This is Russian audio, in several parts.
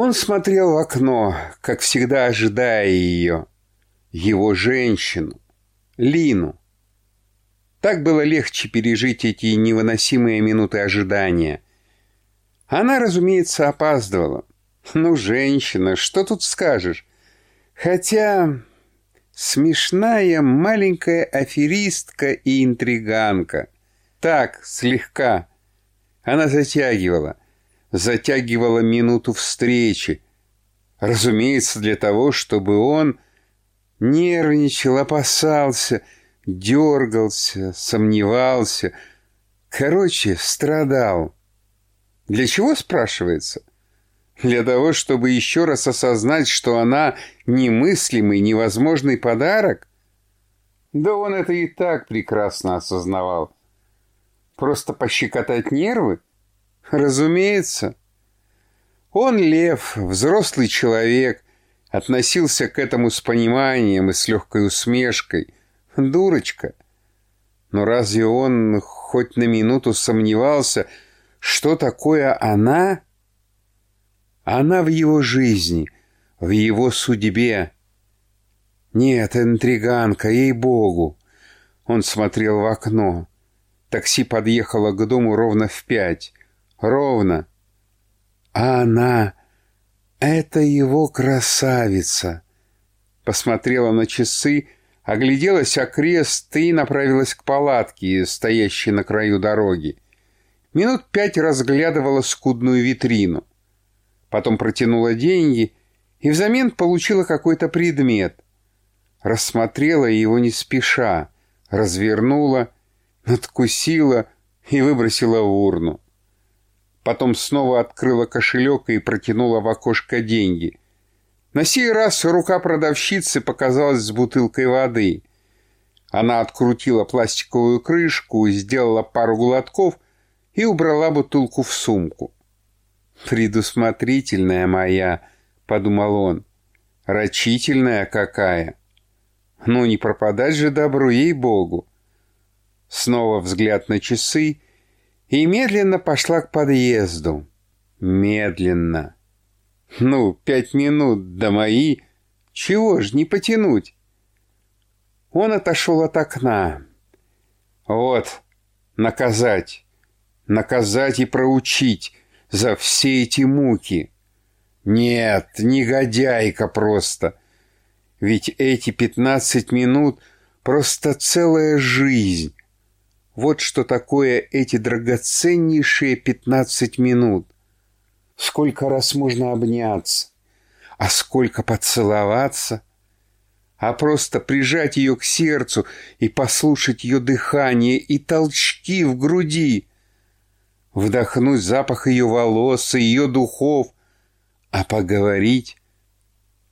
Он смотрел в окно, как всегда ожидая ее, его женщину, Лину. Так было легче пережить эти невыносимые минуты ожидания. Она, разумеется, опаздывала. Ну, женщина, что тут скажешь? Хотя смешная маленькая аферистка и интриганка. Так, слегка. Она затягивала, затягивала минуту встречи. Разумеется, для того, чтобы он нервничал, опасался, дергался, сомневался. Короче, страдал. Для чего, спрашивается? Для того, чтобы еще раз осознать, что она немыслимый, невозможный подарок? Да он это и так прекрасно осознавал. Просто пощекотать нервы? Разумеется. Он, Лев, взрослый человек, относился к этому с пониманием и с легкой усмешкой. Дурочка. Но разве он хоть на минуту сомневался, что такое она? Она в его жизни, в его судьбе. Нет, интриганка, ей-богу. Он смотрел в окно. Такси подъехало к дому ровно в пять. Ровно. А она... Это его красавица. Посмотрела на часы, огляделась окрест и направилась к палатке, стоящей на краю дороги. Минут пять разглядывала скудную витрину. Потом протянула деньги и взамен получила какой-то предмет. Рассмотрела его не спеша, развернула, надкусила и выбросила в урну. Потом снова открыла кошелек и протянула в окошко деньги. На сей раз рука продавщицы показалась с бутылкой воды. Она открутила пластиковую крышку, сделала пару глотков и убрала бутылку в сумку. «Предусмотрительная моя», — подумал он, — «рачительная какая». Ну, не пропадать же добру, ей-богу. Снова взгляд на часы и медленно пошла к подъезду. Медленно. Ну, пять минут до мои. Чего ж не потянуть? Он отошел от окна. Вот, наказать. Наказать и проучить за все эти муки. Нет, негодяйка просто. Ведь эти пятнадцать минут просто целая жизнь. Вот что такое эти драгоценнейшие пятнадцать минут. Сколько раз можно обняться, а сколько поцеловаться, а просто прижать ее к сердцу и послушать ее дыхание и толчки в груди, вдохнуть запах ее волос и ее духов, а поговорить,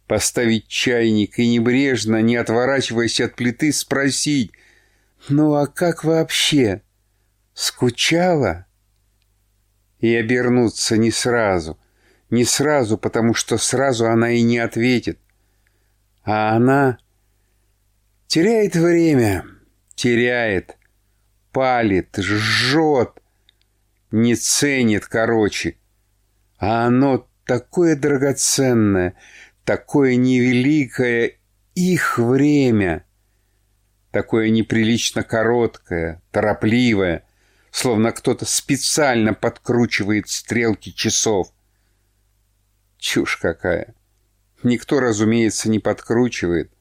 поставить чайник и небрежно, не отворачиваясь от плиты, спросить — «Ну а как вообще? Скучала?» И обернуться не сразу. Не сразу, потому что сразу она и не ответит. А она теряет время, теряет, палит, жжет, не ценит, короче. А оно такое драгоценное, такое невеликое их время — такое неприлично короткое, торопливое, словно кто-то специально подкручивает стрелки часов. Чушь какая. Никто, разумеется, не подкручивает.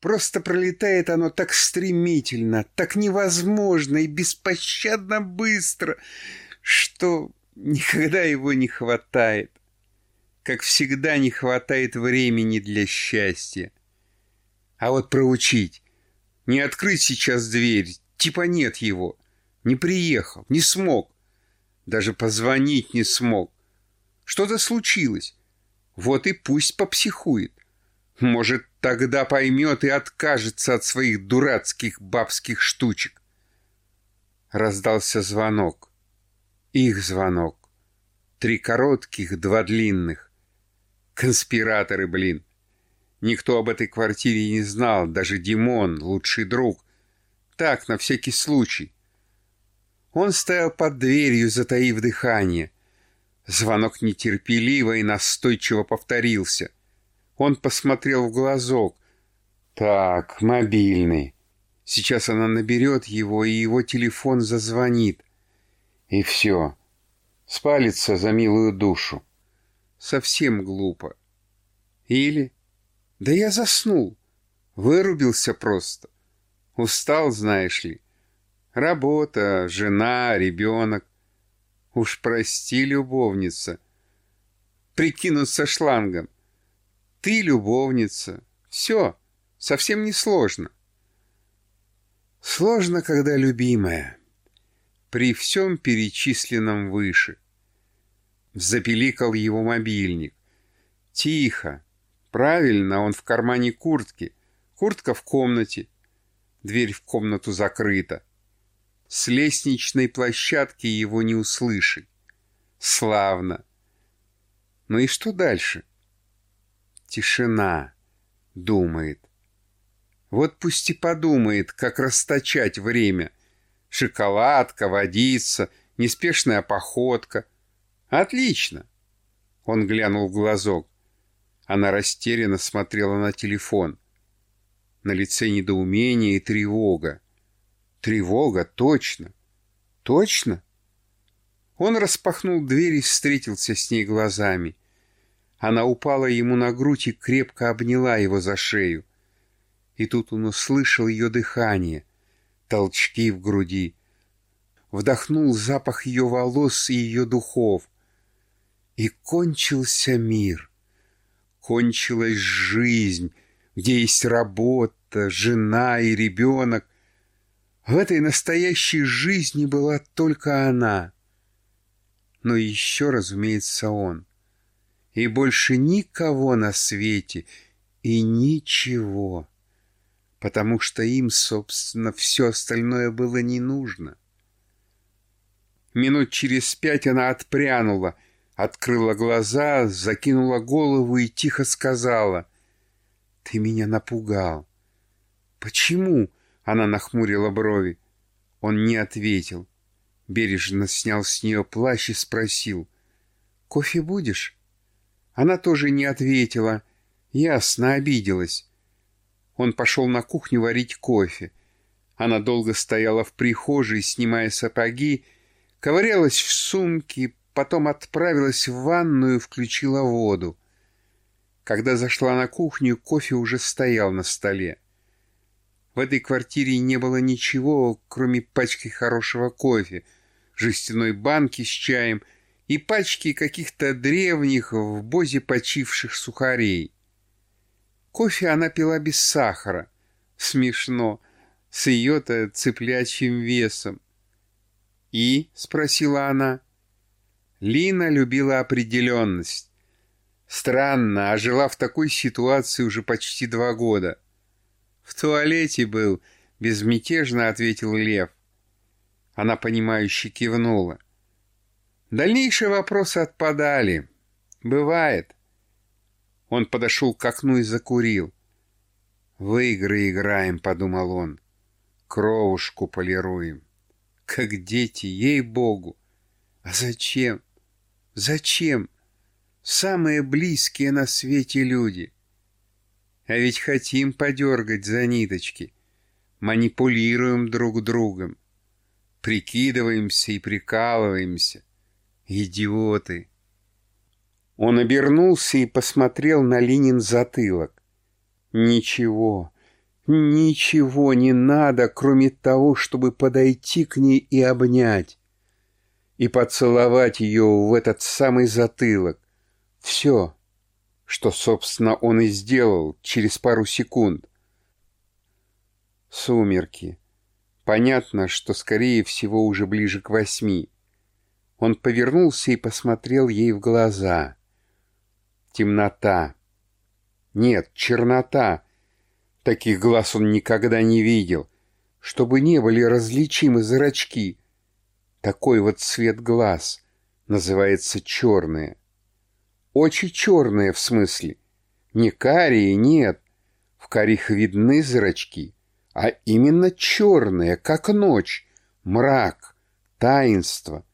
Просто пролетает оно так стремительно, так невозможно и беспощадно быстро, что никогда его не хватает. Как всегда не хватает времени для счастья. А вот проучить, не открыть сейчас дверь, типа нет его. Не приехал, не смог. Даже позвонить не смог. Что-то случилось. Вот и пусть попсихует. Может, тогда поймет и откажется от своих дурацких бабских штучек. Раздался звонок. Их звонок. Три коротких, два длинных. Конспираторы, блин. Никто об этой квартире не знал, даже Димон, лучший друг. Так, на всякий случай. Он стоял под дверью, затаив дыхание. Звонок нетерпеливо и настойчиво повторился. Он посмотрел в глазок. Так, мобильный. Сейчас она наберет его, и его телефон зазвонит. И все. Спалится за милую душу. Совсем глупо. Или... Да я заснул. Вырубился просто. Устал, знаешь ли. Работа, жена, ребенок. Уж прости, любовница. Прикинуться шлангом. Ты любовница. Все, совсем не сложно. Сложно, когда любимая. При всем перечисленном выше. Запеликал его мобильник. Тихо. Правильно, он в кармане куртки. Куртка в комнате. Дверь в комнату закрыта. С лестничной площадки его не услышать. Славно. Ну и что дальше? Тишина. Думает. Вот пусть и подумает, как расточать время. Шоколадка, водица, неспешная походка. Отлично. Он глянул в глазок. Она растерянно смотрела на телефон. На лице недоумение и тревога. Тревога, точно. Точно? Он распахнул дверь и встретился с ней глазами. Она упала ему на грудь и крепко обняла его за шею. И тут он услышал ее дыхание, толчки в груди. Вдохнул запах ее волос и ее духов. И кончился мир. Кончилась жизнь, где есть работа, жена и ребенок, в этой настоящей жизни была только она. Но еще, разумеется, он. И больше никого на свете, и ничего. Потому что им, собственно, все остальное было не нужно. Минут через пять она отпрянула, открыла глаза, закинула голову и тихо сказала. «Ты меня напугал». «Почему?» Она нахмурила брови. Он не ответил. Бережно снял с нее плащ и спросил. «Кофе будешь?» Она тоже не ответила. Ясно, обиделась. Он пошел на кухню варить кофе. Она долго стояла в прихожей, снимая сапоги, ковырялась в сумке, потом отправилась в ванную, включила воду. Когда зашла на кухню, кофе уже стоял на столе. В этой квартире не было ничего, кроме пачки хорошего кофе, жестяной банки с чаем и пачки каких-то древних в бозе почивших сухарей. Кофе она пила без сахара. Смешно, с ее-то цыплячьим весом. «И?» — спросила она. Лина любила определенность. Странно, а жила в такой ситуации уже почти два года — «В туалете был», — безмятежно ответил Лев. Она, понимающе кивнула. Дальнейшие вопросы отпадали. «Бывает». Он подошел к окну и закурил. «В игры играем», — подумал он. «Кровушку полируем. Как дети, ей-богу! А зачем? Зачем? Самые близкие на свете люди. А ведь хотим подергать за ниточки. Манипулируем друг другом. Прикидываемся и прикалываемся. Идиоты. Он обернулся и посмотрел на Линин затылок. Ничего, ничего не надо, кроме того, чтобы подойти к ней и обнять. И поцеловать ее в этот самый затылок. Все что, собственно, он и сделал через пару секунд. Сумерки. Понятно, что, скорее всего, уже ближе к восьми. Он повернулся и посмотрел ей в глаза. Темнота. Нет, чернота. Таких глаз он никогда не видел. Чтобы не были различимы зрачки. Такой вот цвет глаз называется черные. Очи черные в смысле. Не карие, нет. В карих видны зрачки, а именно черные, как ночь, мрак, таинство,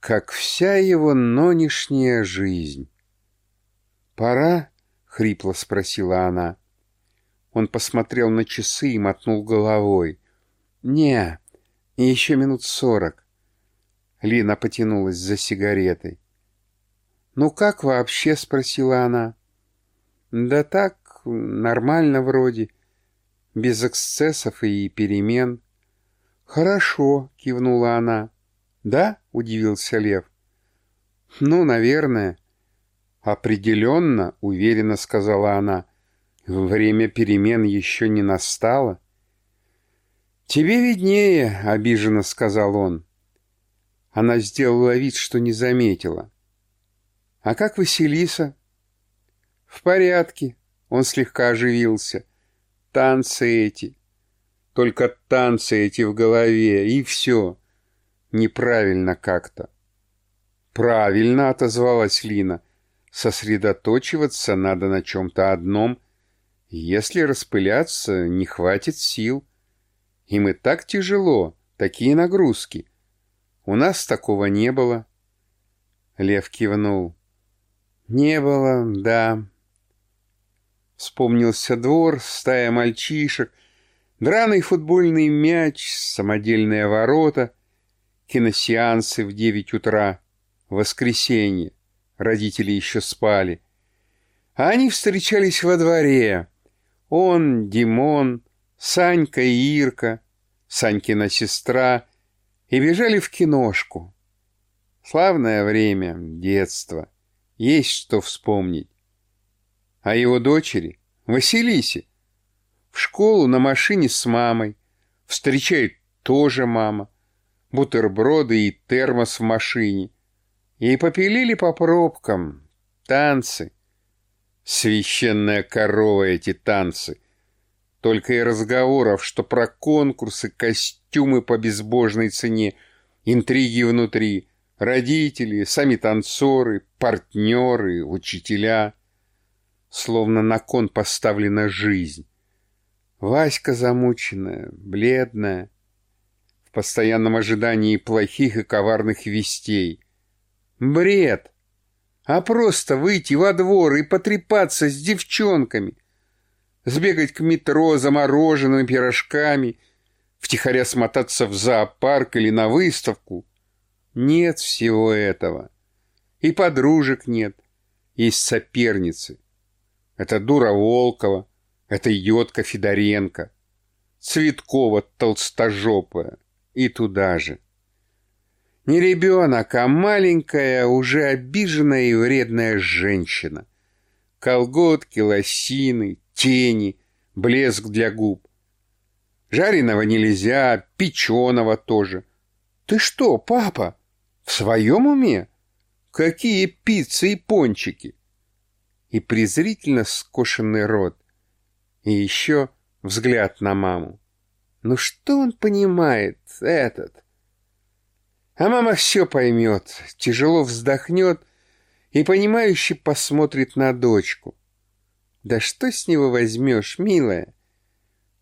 как вся его нынешняя жизнь. «Пора?» — хрипло спросила она. Он посмотрел на часы и мотнул головой. «Не, еще минут сорок». Лина потянулась за сигаретой. «Ну как вообще?» — спросила она. «Да так, нормально вроде, без эксцессов и перемен». «Хорошо», — кивнула она. «Да?» — удивился Лев. «Ну, наверное». «Определенно», — уверенно сказала она. «Время перемен еще не настало». «Тебе виднее», — обиженно сказал он. Она сделала вид, что не заметила. «А как Василиса?» «В порядке», — он слегка оживился. «Танцы эти. Только танцы эти в голове, и все. Неправильно как-то». «Правильно», — отозвалась Лина. «Сосредоточиваться надо на чем-то одном. Если распыляться, не хватит сил». Им и так тяжело, такие нагрузки. У нас такого не было. Лев кивнул. Не было, да. Вспомнился двор, стая мальчишек, драный футбольный мяч, самодельные ворота, киносеансы в девять утра, воскресенье. Родители еще спали. А они встречались во дворе. Он, Димон, Санька и Ирка, Санькина сестра, и бежали в киношку. Славное время, детство, есть что вспомнить. А его дочери, Василисе, в школу на машине с мамой, встречает тоже мама, бутерброды и термос в машине. И попилили по пробкам, танцы. Священная корова эти танцы — только и разговоров, что про конкурсы, костюмы по безбожной цене, интриги внутри, родители, сами танцоры, партнеры, учителя. Словно на кон поставлена жизнь. Васька замученная, бледная, в постоянном ожидании плохих и коварных вестей. Бред! А просто выйти во двор и потрепаться с девчонками — сбегать к метро за морожеными пирожками, втихаря смотаться в зоопарк или на выставку. Нет всего этого. И подружек нет. Есть соперницы. Это дура Волкова, это идиотка Федоренко, Цветкова толстожопая и туда же. Не ребенок, а маленькая, уже обиженная и вредная женщина. Колготки, лосины, тени, блеск для губ. Жареного нельзя, печеного тоже. Ты что, папа, в своем уме? Какие пиццы и пончики? И презрительно скошенный рот. И еще взгляд на маму. Ну что он понимает, этот? А мама все поймет, тяжело вздохнет и понимающе посмотрит на дочку. Да что с него возьмешь, милая?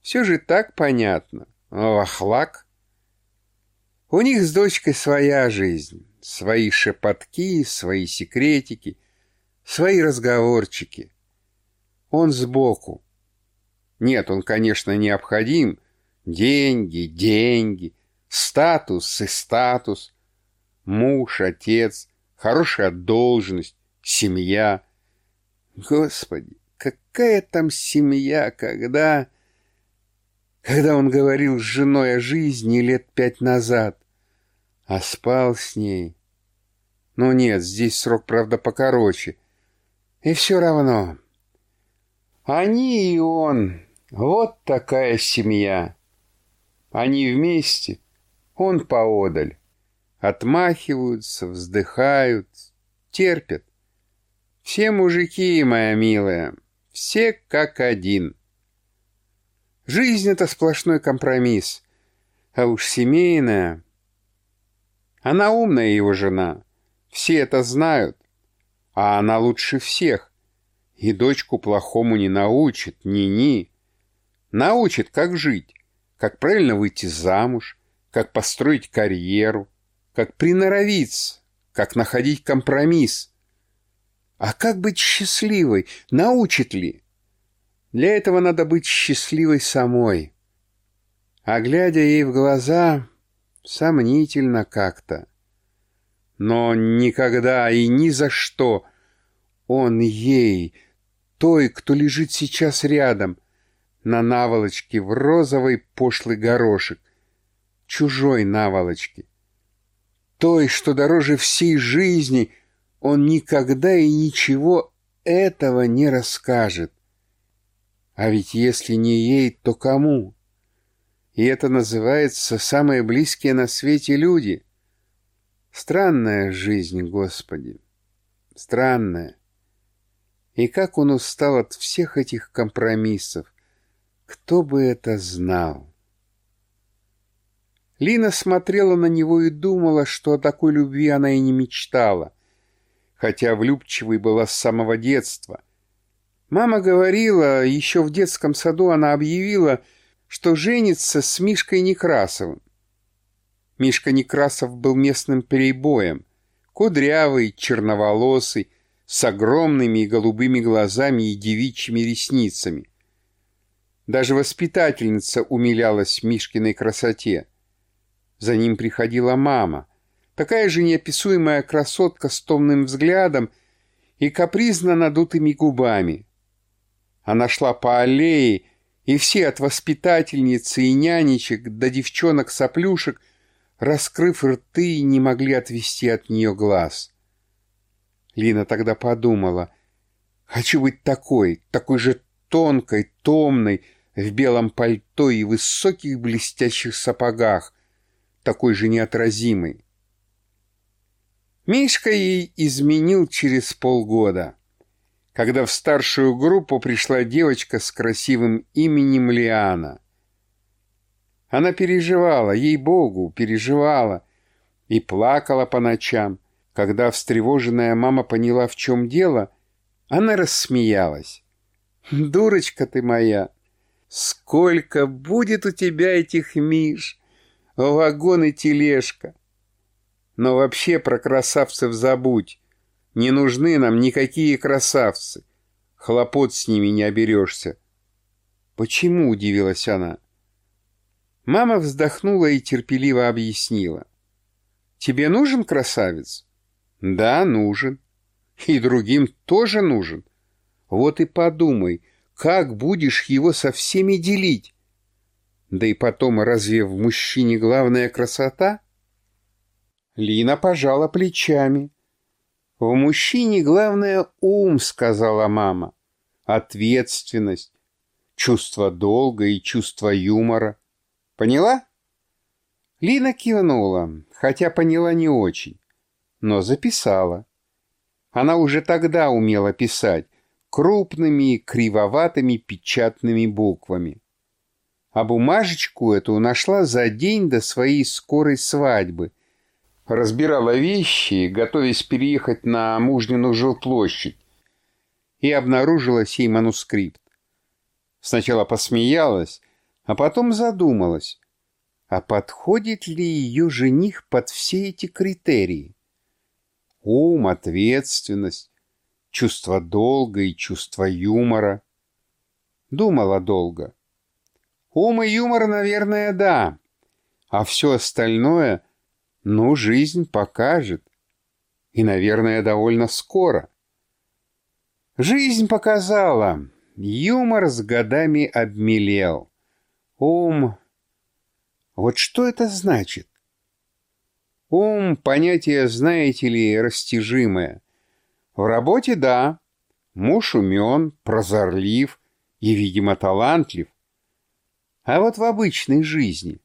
Все же так понятно. Вахлак. У них с дочкой своя жизнь, свои шепотки, свои секретики, свои разговорчики. Он сбоку. Нет, он, конечно, необходим. Деньги, деньги, статус и статус. Муж, отец, хорошая должность, семья. Господи, какая там семья, когда... Когда он говорил с женой о жизни лет пять назад, а спал с ней. Ну нет, здесь срок, правда, покороче. И все равно. Они и он, вот такая семья. Они вместе, он поодаль. Отмахиваются, вздыхают, терпят. Все мужики, моя милая, все как один. Жизнь — это сплошной компромисс. А уж семейная... Она умная, его жена. Все это знают. А она лучше всех. И дочку плохому не научит, ни-ни. Научит, как жить, как правильно выйти замуж, как построить карьеру, как приноровиться, как находить компромисс. А как быть счастливой? Научит ли? Для этого надо быть счастливой самой. А глядя ей в глаза, сомнительно как-то. Но никогда и ни за что он ей, той, кто лежит сейчас рядом, на наволочке в розовый пошлый горошек, чужой наволочке, той, что дороже всей жизни, он никогда и ничего этого не расскажет. А ведь если не ей, то кому? И это называется самые близкие на свете люди. Странная жизнь, Господи, странная. И как он устал от всех этих компромиссов. Кто бы это знал? Лина смотрела на него и думала, что о такой любви она и не мечтала, хотя влюбчивой была с самого детства — Мама говорила, еще в детском саду она объявила, что женится с Мишкой Некрасовым. Мишка Некрасов был местным перебоем, кудрявый, черноволосый, с огромными голубыми глазами и девичьими ресницами. Даже воспитательница умилялась Мишкиной красоте. За ним приходила мама, такая же неописуемая красотка с томным взглядом и капризно надутыми губами. Она шла по аллее, и все от воспитательницы и нянечек до девчонок-соплюшек, раскрыв рты, не могли отвести от нее глаз. Лина тогда подумала, хочу быть такой, такой же тонкой, томной, в белом пальто и высоких блестящих сапогах, такой же неотразимой. Мишка ей изменил через полгода когда в старшую группу пришла девочка с красивым именем Лиана. Она переживала, ей-богу, переживала, и плакала по ночам. Когда встревоженная мама поняла, в чем дело, она рассмеялась. «Дурочка ты моя! Сколько будет у тебя этих миш! Вагон и тележка! Но вообще про красавцев забудь. Не нужны нам никакие красавцы. Хлопот с ними не оберешься. Почему, удивилась она. Мама вздохнула и терпеливо объяснила. Тебе нужен красавец? Да, нужен. И другим тоже нужен. Вот и подумай, как будешь его со всеми делить? Да и потом, разве в мужчине главная красота? Лина пожала плечами. «В мужчине главное ум», — сказала мама. «Ответственность, чувство долга и чувство юмора. Поняла?» Лина кивнула, хотя поняла не очень, но записала. Она уже тогда умела писать крупными кривоватыми печатными буквами. А бумажечку эту нашла за день до своей скорой свадьбы — разбирала вещи, готовясь переехать на Мужнину жилплощадь, и обнаружила сей манускрипт. Сначала посмеялась, а потом задумалась, а подходит ли ее жених под все эти критерии? Ум, ответственность, чувство долга и чувство юмора. Думала долго. Ум и юмор, наверное, да, а все остальное — ну, жизнь покажет. И, наверное, довольно скоро. Жизнь показала. Юмор с годами обмелел. Ум... Вот что это значит? Ум — понятие, знаете ли, растяжимое. В работе — да. Муж умен, прозорлив и, видимо, талантлив. А вот в обычной жизни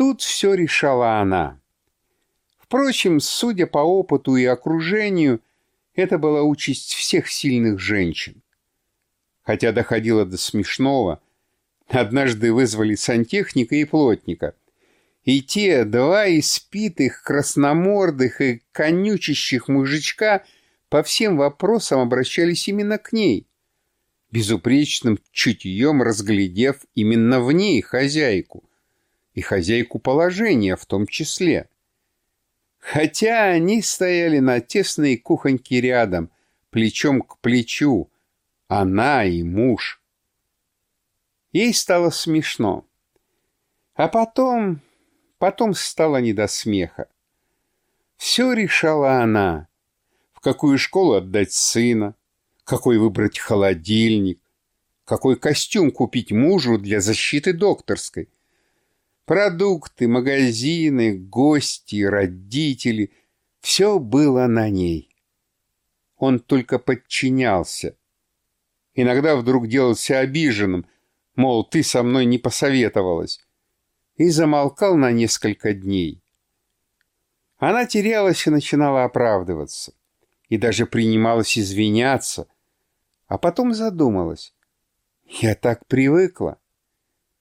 Тут все решала она. Впрочем, судя по опыту и окружению, это была участь всех сильных женщин. Хотя доходило до смешного, однажды вызвали сантехника и плотника. И те два испитых, красномордых и конючащих мужичка по всем вопросам обращались именно к ней, безупречным чутьем разглядев именно в ней хозяйку и хозяйку положения в том числе. хотя они стояли на тесной кухоньке рядом, плечом к плечу, она и муж. Ей стало смешно. А потом, потом стало не до смеха. Все решала она. В какую школу отдать сына, какой выбрать холодильник, какой костюм купить мужу для защиты докторской. Продукты, магазины, гости, родители — все было на ней. Он только подчинялся. Иногда вдруг делался обиженным, мол, ты со мной не посоветовалась, и замолкал на несколько дней. Она терялась и начинала оправдываться, и даже принималась извиняться, а потом задумалась. Я так привыкла.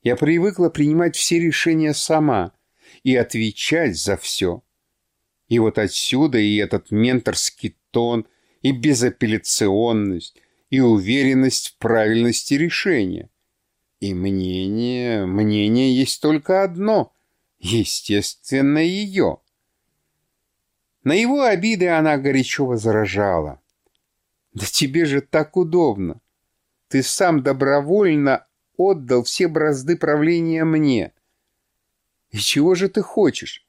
Я привыкла принимать все решения сама и отвечать за все. И вот отсюда и этот менторский тон, и безапелляционность, и уверенность в правильности решения. И мнение, мнение есть только одно, естественно, ее. На его обиды она горячо возражала. «Да тебе же так удобно! Ты сам добровольно отдал все бразды правления мне. И чего же ты хочешь?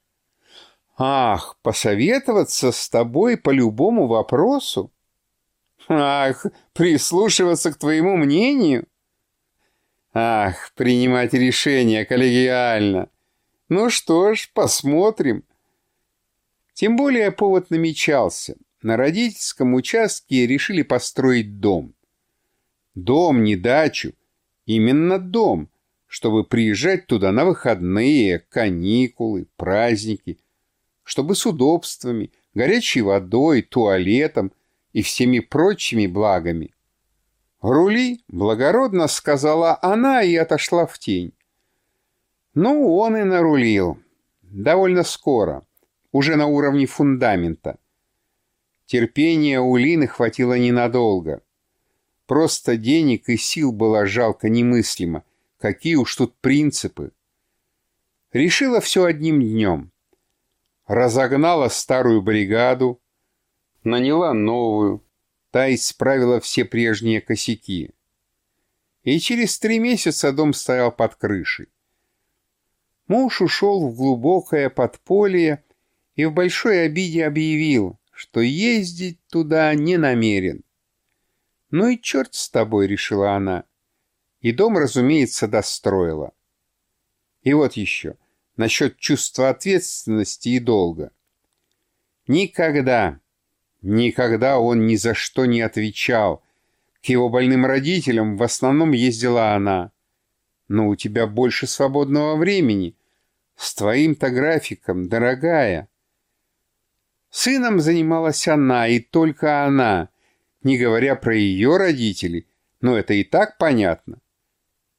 Ах, посоветоваться с тобой по любому вопросу? Ах, прислушиваться к твоему мнению? Ах, принимать решения коллегиально. Ну что ж, посмотрим. Тем более повод намечался. На родительском участке решили построить дом. Дом, не дачу. Именно дом, чтобы приезжать туда на выходные, каникулы, праздники, чтобы с удобствами, горячей водой, туалетом и всеми прочими благами. «Рули», — благородно сказала она и отошла в тень. Ну, он и нарулил. Довольно скоро уже на уровне фундамента. Терпения у Лины хватило ненадолго. Просто денег и сил было жалко немыслимо. Какие уж тут принципы. Решила все одним днем. Разогнала старую бригаду, наняла новую, та исправила все прежние косяки. И через три месяца дом стоял под крышей. Муж ушел в глубокое подполье и в большой обиде объявил, что ездить туда не намерен. «Ну и черт с тобой», — решила она. И дом, разумеется, достроила. И вот еще, насчет чувства ответственности и долга. Никогда, никогда он ни за что не отвечал. К его больным родителям в основном ездила она. «Но у тебя больше свободного времени. С твоим-то графиком, дорогая». Сыном занималась она, и только она, не говоря про ее родителей, но это и так понятно.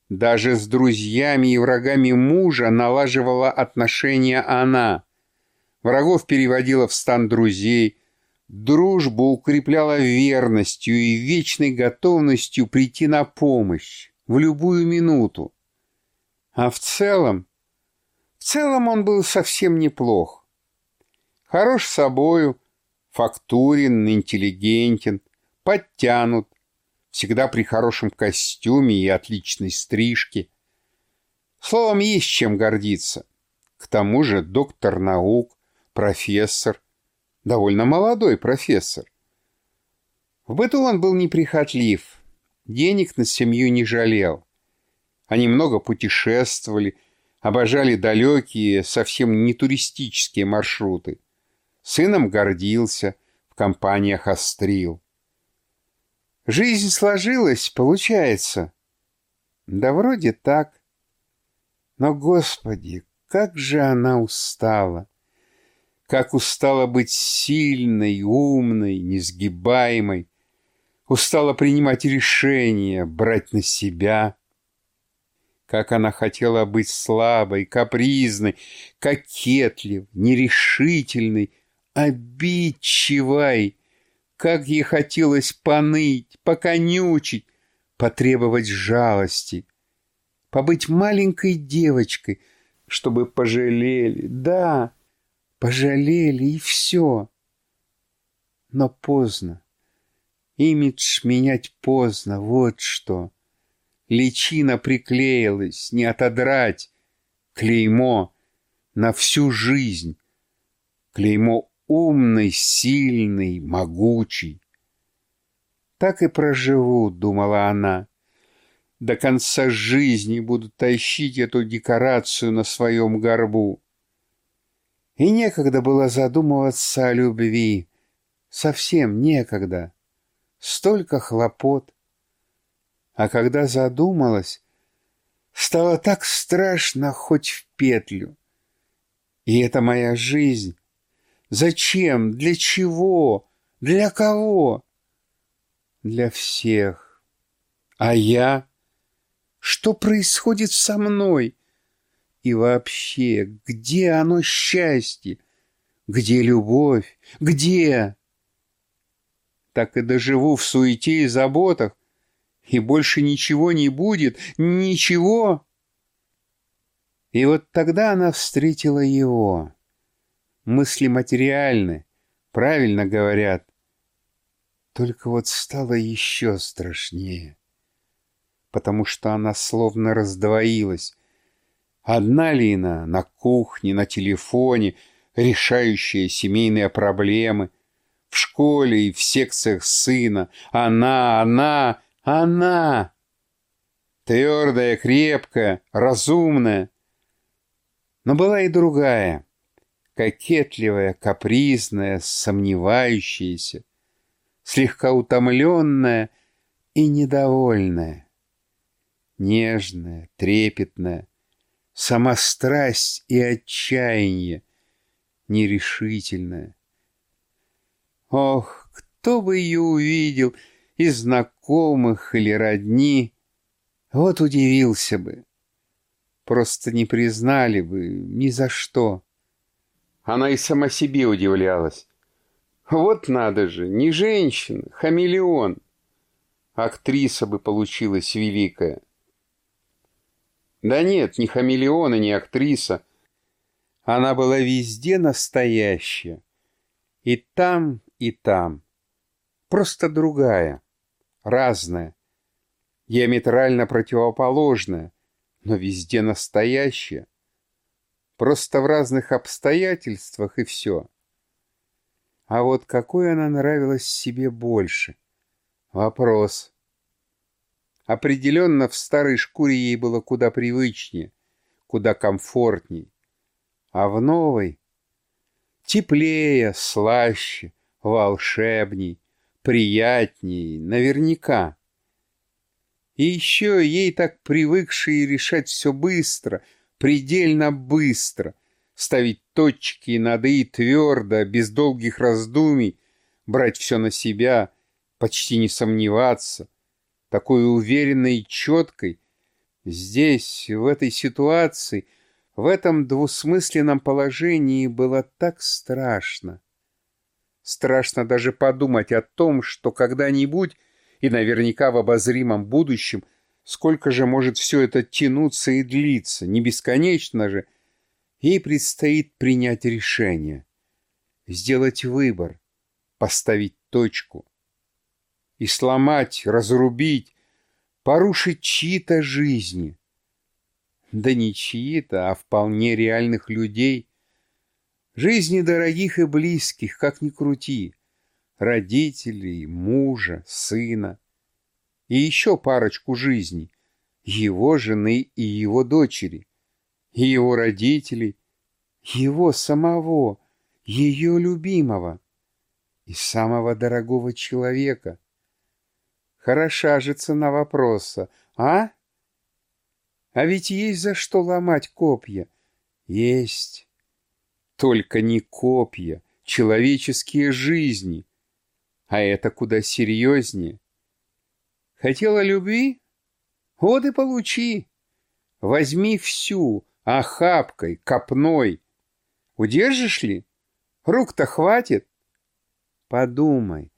Даже с друзьями и врагами мужа налаживала отношения она. Врагов переводила в стан друзей, дружбу укрепляла верностью и вечной готовностью прийти на помощь в любую минуту. А в целом, в целом он был совсем неплох. Хорош собою, фактурен, интеллигентен, подтянут, всегда при хорошем костюме и отличной стрижке. Словом, есть чем гордиться. К тому же доктор наук, профессор, довольно молодой профессор. В быту он был неприхотлив, денег на семью не жалел. Они много путешествовали, обожали далекие, совсем не туристические маршруты. Сыном гордился, в компаниях острил. Жизнь сложилась, получается. Да вроде так. Но, Господи, как же она устала! Как устала быть сильной, умной, несгибаемой. Устала принимать решения, брать на себя. Как она хотела быть слабой, капризной, кокетливой, нерешительной, обидчивой. Как ей хотелось поныть, поконючить, потребовать жалости. Побыть маленькой девочкой, чтобы пожалели, да, пожалели и все. Но поздно. Имидж менять поздно, вот что. Личина приклеилась, не отодрать. Клеймо на всю жизнь. Клеймо умный, сильный, могучий. Так и проживу, думала она. До конца жизни буду тащить эту декорацию на своем горбу. И некогда было задумываться о любви. Совсем некогда. Столько хлопот. А когда задумалась, стало так страшно хоть в петлю. И это моя жизнь. Зачем? Для чего? Для кого? Для всех. А я? Что происходит со мной? И вообще, где оно счастье? Где любовь? Где? Так и доживу в суете и заботах, и больше ничего не будет, ничего. И вот тогда она встретила его. Мысли материальны, правильно говорят. Только вот стало еще страшнее, потому что она словно раздвоилась. Одна Лина на кухне, на телефоне, решающая семейные проблемы, в школе и в секциях сына. Она, она, она! Твердая, крепкая, разумная. Но была и другая, кокетливая, капризная, сомневающаяся, слегка утомленная и недовольная, нежная, трепетная, сама страсть и отчаяние, нерешительная. Ох, кто бы ее увидел из знакомых или родни, вот удивился бы просто не признали бы ни за что. Она и сама себе удивлялась. Вот надо же, не женщина, хамелеон. Актриса бы получилась великая. Да нет, ни хамелеона, ни актриса. Она была везде настоящая. И там, и там. Просто другая, разная, диаметрально противоположная, но везде настоящее. Просто в разных обстоятельствах и все. А вот какой она нравилась себе больше? Вопрос. Определенно в старой шкуре ей было куда привычнее, куда комфортней. А в новой теплее, слаще, волшебней, приятней, наверняка. И еще ей так привыкшие решать все быстро, предельно быстро, ставить точки над «и» твердо, без долгих раздумий, брать все на себя, почти не сомневаться, такой уверенной и четкой. Здесь, в этой ситуации, в этом двусмысленном положении было так страшно. Страшно даже подумать о том, что когда-нибудь и наверняка в обозримом будущем, сколько же может все это тянуться и длиться, не бесконечно же, ей предстоит принять решение, сделать выбор, поставить точку и сломать, разрубить, порушить чьи-то жизни. Да не чьи-то, а вполне реальных людей. Жизни дорогих и близких, как ни крути родителей, мужа, сына и еще парочку жизней, его жены и его дочери, и его родителей, его самого, ее любимого и самого дорогого человека. Хороша же цена вопроса, а? А ведь есть за что ломать копья. Есть. Только не копья, человеческие жизни — а это куда серьезнее. Хотела любви? Вот и получи. Возьми всю, охапкой, копной. Удержишь ли? Рук-то хватит. Подумай,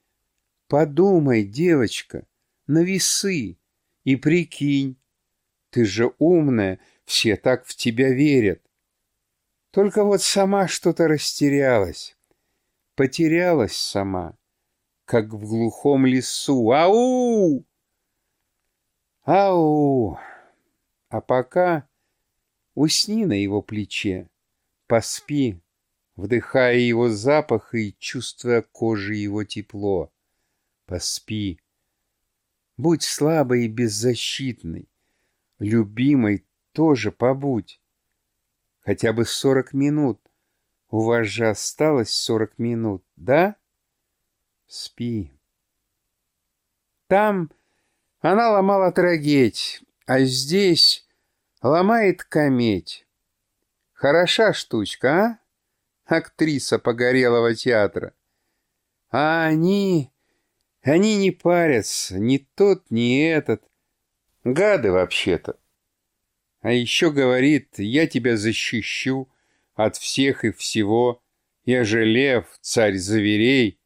подумай, девочка, на весы и прикинь. Ты же умная, все так в тебя верят. Только вот сама что-то растерялась. Потерялась сама, как в глухом лесу. Ау! Ау! А пока усни на его плече, поспи, вдыхая его запах и чувствуя кожи его тепло. Поспи. Будь слабой и беззащитной. Любимой тоже побудь. Хотя бы сорок минут. У вас же осталось сорок минут, да? Спи. Там она ломала трагедь, а здесь ломает кометь. Хороша штучка, а? Актриса погорелого театра. А они... Они не парятся, ни тот, ни этот. Гады вообще-то. А еще говорит, я тебя защищу от всех и всего. Я же лев, царь зверей.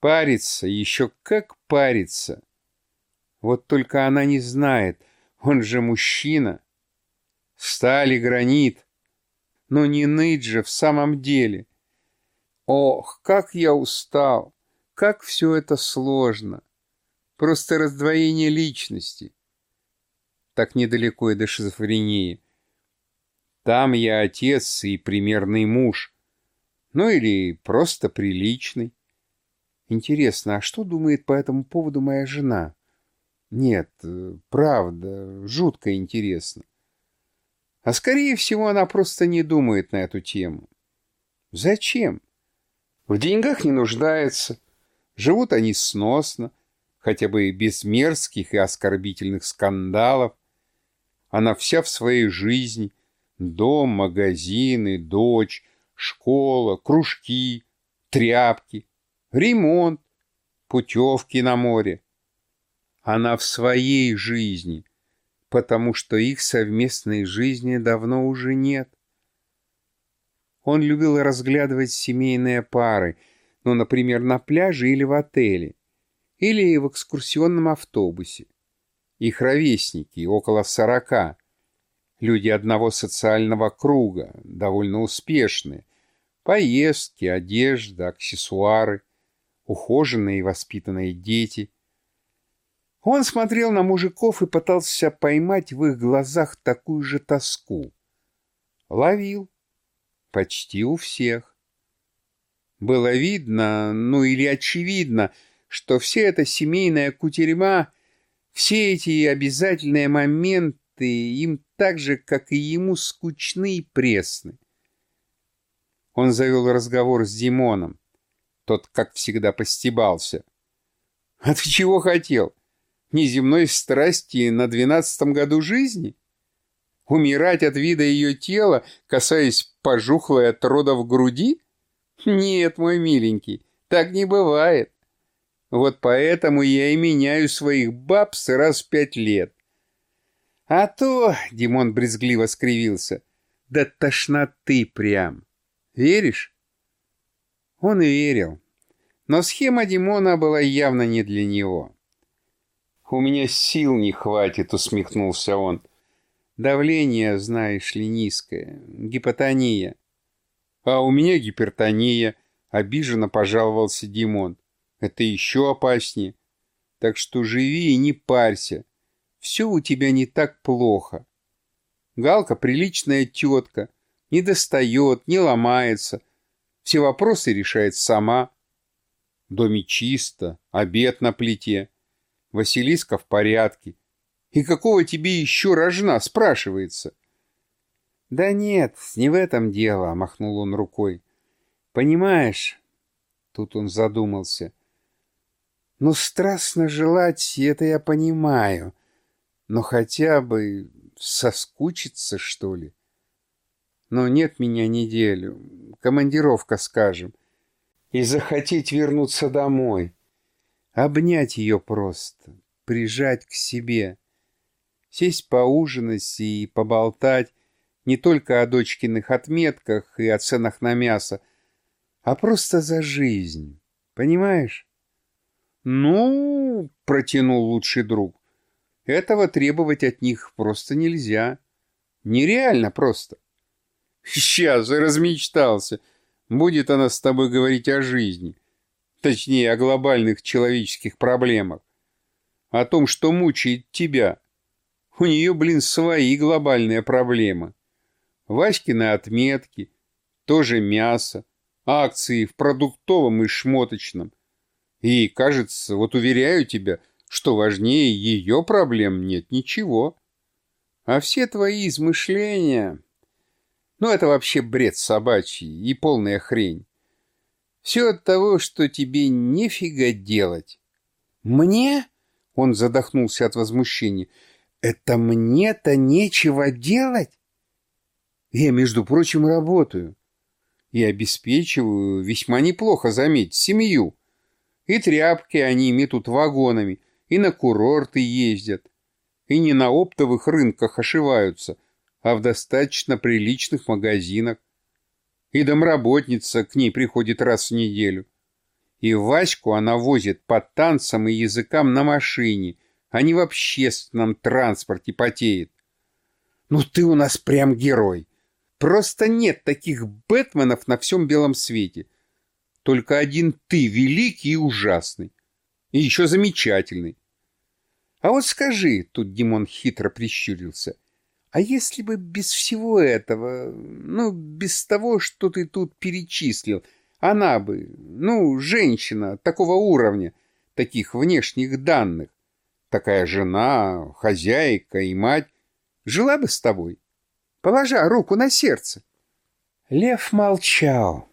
Парится, еще как парится. Вот только она не знает, он же мужчина. Сталь и гранит. Но не ныть же в самом деле. Ох, как я устал! Как все это сложно! Просто раздвоение личности. Так недалеко и до шизофрении. Там я отец и примерный муж. Ну или просто приличный. Интересно, а что думает по этому поводу моя жена? Нет, правда, жутко интересно. А скорее всего, она просто не думает на эту тему. Зачем? В деньгах не нуждается, Живут они сносно, хотя бы и без мерзких и оскорбительных скандалов. Она вся в своей жизни. Дом, магазины, дочь, школа, кружки, тряпки, ремонт, путевки на море. Она в своей жизни, потому что их совместной жизни давно уже нет. Он любил разглядывать семейные пары – ну, например, на пляже или в отеле, или в экскурсионном автобусе. Их ровесники, около сорока, люди одного социального круга, довольно успешные, поездки, одежда, аксессуары, ухоженные и воспитанные дети. Он смотрел на мужиков и пытался поймать в их глазах такую же тоску. Ловил. Почти у всех. Было видно, ну или очевидно, что вся эта семейная кутерьма, все эти обязательные моменты им так же, как и ему, скучны и пресны. Он завел разговор с Димоном. Тот, как всегда, постебался. «А ты чего хотел? Неземной страсти на двенадцатом году жизни? Умирать от вида ее тела, касаясь пожухлой от родов груди?» Нет, мой миленький, так не бывает. Вот поэтому я и меняю своих бабс раз в пять лет. А то, — Димон брезгливо скривился, — да тошноты прям. Веришь? Он верил. Но схема Димона была явно не для него. «У меня сил не хватит», — усмехнулся он. «Давление, знаешь ли, низкое. Гипотония. «А у меня гипертония», — обиженно пожаловался Димон. «Это еще опаснее. Так что живи и не парься. Все у тебя не так плохо. Галка приличная тетка, не достает, не ломается. Все вопросы решает сама. В доме чисто, обед на плите. Василиска в порядке. И какого тебе еще рожна, спрашивается?» «Да нет, не в этом дело», — махнул он рукой. «Понимаешь...» Тут он задумался. «Ну, страстно желать, это я понимаю. Но хотя бы соскучиться, что ли? Но нет меня неделю. Командировка, скажем. И захотеть вернуться домой. Обнять ее просто, прижать к себе. Сесть поужинать и поболтать, не только о дочкиных отметках и о ценах на мясо, а просто за жизнь. Понимаешь? Ну, протянул лучший друг. Этого требовать от них просто нельзя. Нереально просто. Сейчас, размечтался. Будет она с тобой говорить о жизни. Точнее, о глобальных человеческих проблемах. О том, что мучает тебя. У нее, блин, свои глобальные проблемы. Васькины отметки, тоже мясо, акции в продуктовом и шмоточном. И, кажется, вот уверяю тебя, что важнее ее проблем нет ничего. А все твои измышления... Ну, это вообще бред собачий и полная хрень. Все от того, что тебе нефига делать. Мне? Он задохнулся от возмущения. Это мне-то нечего делать? Я, между прочим, работаю. И обеспечиваю весьма неплохо, заметь, семью. И тряпки они метут вагонами, и на курорты ездят, и не на оптовых рынках ошиваются, а в достаточно приличных магазинах. И домработница к ней приходит раз в неделю. И Ваську она возит по танцам и языкам на машине, а не в общественном транспорте потеет. Ну ты у нас прям герой. Просто нет таких Бэтменов на всем белом свете. Только один ты великий и ужасный. И еще замечательный. А вот скажи, тут Димон хитро прищурился, а если бы без всего этого, ну, без того, что ты тут перечислил, она бы, ну, женщина такого уровня, таких внешних данных, такая жена, хозяйка и мать, жила бы с тобой, положа руку на сердце. Лев молчал.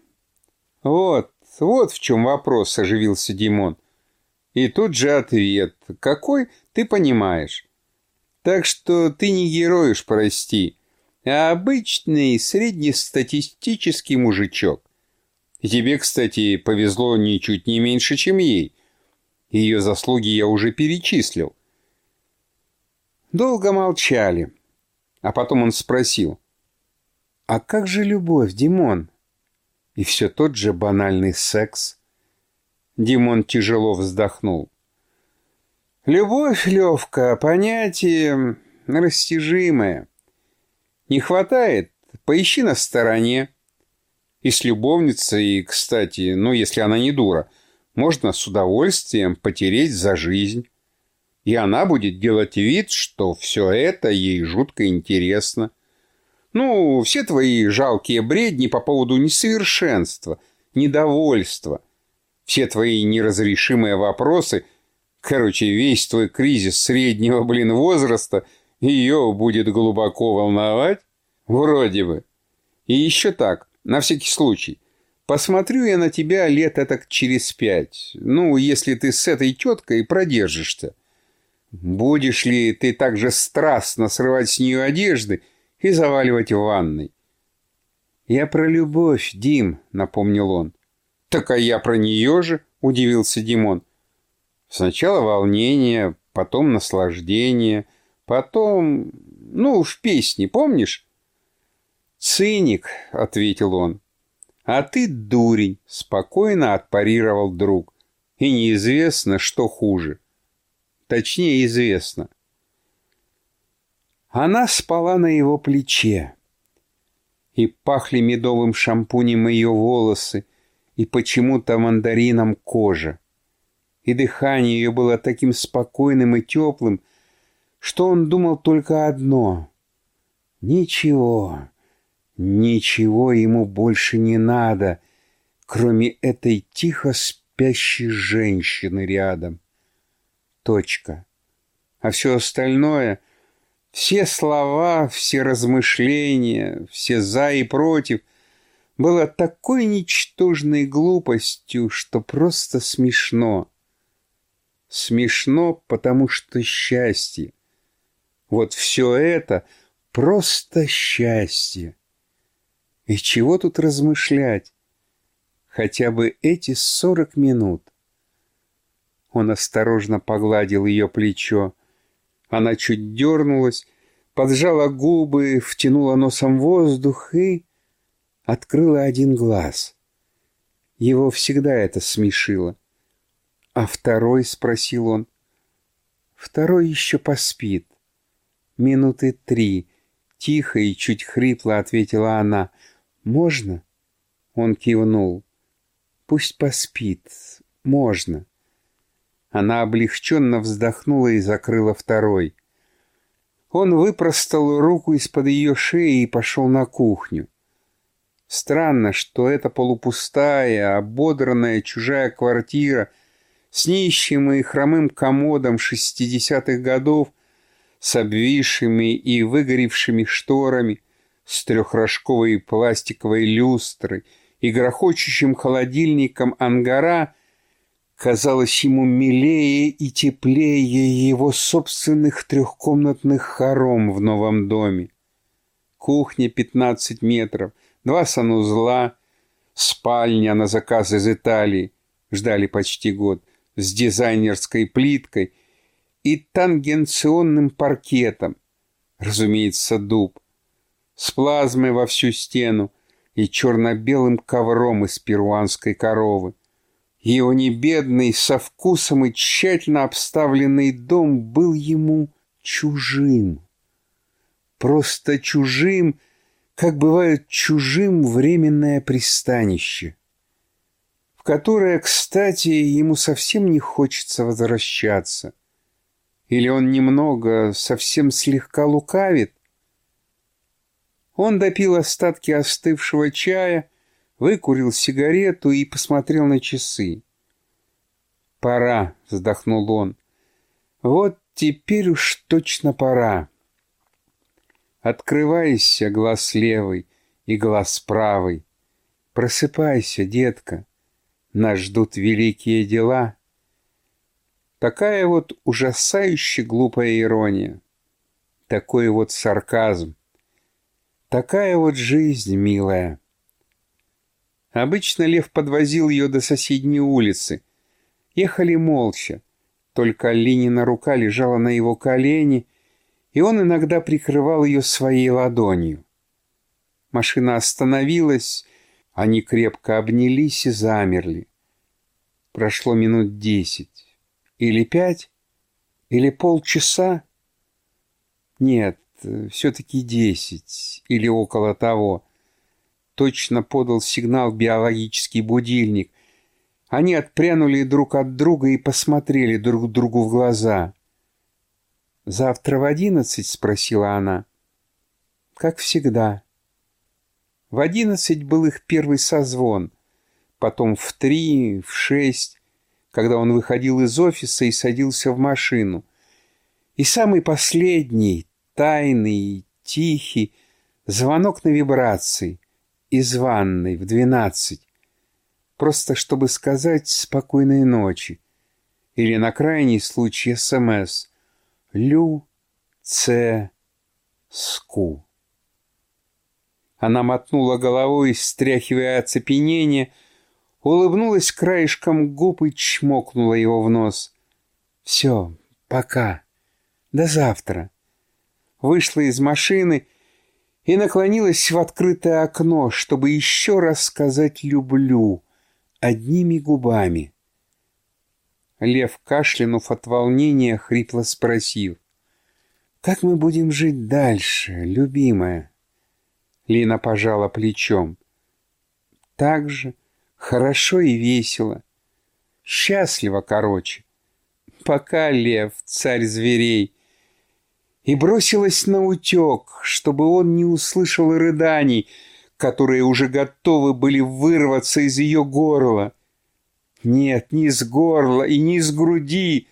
Вот, вот в чем вопрос, оживился Димон. И тут же ответ. Какой, ты понимаешь. Так что ты не герой уж, прости, а обычный среднестатистический мужичок. Тебе, кстати, повезло ничуть не меньше, чем ей. Ее заслуги я уже перечислил. Долго молчали. А потом он спросил. «А как же любовь, Димон?» И все тот же банальный секс – Димон тяжело вздохнул. Любовь, Левка, понятие растяжимое. Не хватает, поищи на стороне. И с любовницей, кстати, ну, если она не дура, можно с удовольствием потереть за жизнь. И она будет делать вид, что все это ей жутко интересно. Ну, все твои жалкие бредни по поводу несовершенства, недовольства – все твои неразрешимые вопросы, короче, весь твой кризис среднего, блин, возраста, ее будет глубоко волновать? Вроде бы. И еще так, на всякий случай. Посмотрю я на тебя лет так через пять. Ну, если ты с этой теткой продержишься. Будешь ли ты так же страстно срывать с нее одежды и заваливать в ванной? «Я про любовь, Дим», — напомнил он. «Так а я про нее же», — удивился Димон. «Сначала волнение, потом наслаждение, потом... Ну, в песне, помнишь?» «Циник», — ответил он. «А ты дурень», — спокойно отпарировал друг. «И неизвестно, что хуже. Точнее, известно». Она спала на его плече. И пахли медовым шампунем ее волосы, и почему-то мандарином кожа. И дыхание ее было таким спокойным и теплым, что он думал только одно. Ничего, ничего ему больше не надо, кроме этой тихо спящей женщины рядом. Точка. А все остальное, все слова, все размышления, все «за» и «против» — было такой ничтожной глупостью, что просто смешно. Смешно, потому что счастье. Вот все это просто счастье. И чего тут размышлять? Хотя бы эти сорок минут. Он осторожно погладил ее плечо. Она чуть дернулась, поджала губы, втянула носом воздух и открыла один глаз. Его всегда это смешило. «А второй?» — спросил он. «Второй еще поспит. Минуты три», — Тихо и чуть хрипло ответила она. «Можно?» Он кивнул. «Пусть поспит. Можно». Она облегченно вздохнула и закрыла второй. Он выпростал руку из-под ее шеи и пошел на кухню. Странно, что эта полупустая, ободранная чужая квартира с нищим и хромым комодом шестидесятых годов, с обвисшими и выгоревшими шторами, с трехрожковой пластиковой люстрой и грохочущим холодильником ангара казалось ему милее и теплее его собственных трехкомнатных хором в новом доме. Кухня 15 метров, два санузла, спальня на заказ из Италии, ждали почти год, с дизайнерской плиткой и тангенционным паркетом, разумеется, дуб, с плазмой во всю стену и черно-белым ковром из перуанской коровы. Его небедный, со вкусом и тщательно обставленный дом был ему чужим. Просто чужим, как бывает чужим временное пристанище, в которое, кстати, ему совсем не хочется возвращаться. Или он немного, совсем слегка лукавит, он допил остатки остывшего чая, выкурил сигарету и посмотрел на часы. «Пора», — вздохнул он. «Вот теперь уж точно пора». Открывайся, глаз левый и глаз правый. Просыпайся, детка, нас ждут великие дела. Такая вот ужасающе глупая ирония, такой вот сарказм. Такая вот жизнь, милая. Обычно Лев подвозил ее до соседней улицы. Ехали молча. Только Ленина рука лежала на его колени, и он иногда прикрывал ее своей ладонью. Машина остановилась, они крепко обнялись и замерли. Прошло минут десять. Или пять? Или полчаса? Нет, все-таки десять или около того. Точно подал сигнал биологический будильник. Они отпрянули друг от друга и посмотрели друг другу в глаза. «Завтра в одиннадцать?» — спросила она. «Как всегда». В одиннадцать был их первый созвон, потом в три, в шесть, когда он выходил из офиса и садился в машину. И самый последний, тайный, тихий, звонок на вибрации из ванной в двенадцать, просто чтобы сказать «спокойной ночи» или на крайний случай СМС «Лю Ц Ску». Она мотнула головой, стряхивая оцепенение, улыбнулась краешком губ и чмокнула его в нос. «Все, пока. До завтра» вышла из машины и наклонилась в открытое окно, чтобы еще раз сказать «люблю» одними губами. Лев, кашлянув от волнения, хрипло спросил. «Как мы будем жить дальше, любимая?» Лина пожала плечом. «Так же, хорошо и весело. Счастливо, короче. Пока, Лев, царь зверей, и бросилась на утек, чтобы он не услышал рыданий, которые уже готовы были вырваться из ее горла. Нет, не из горла и не из груди,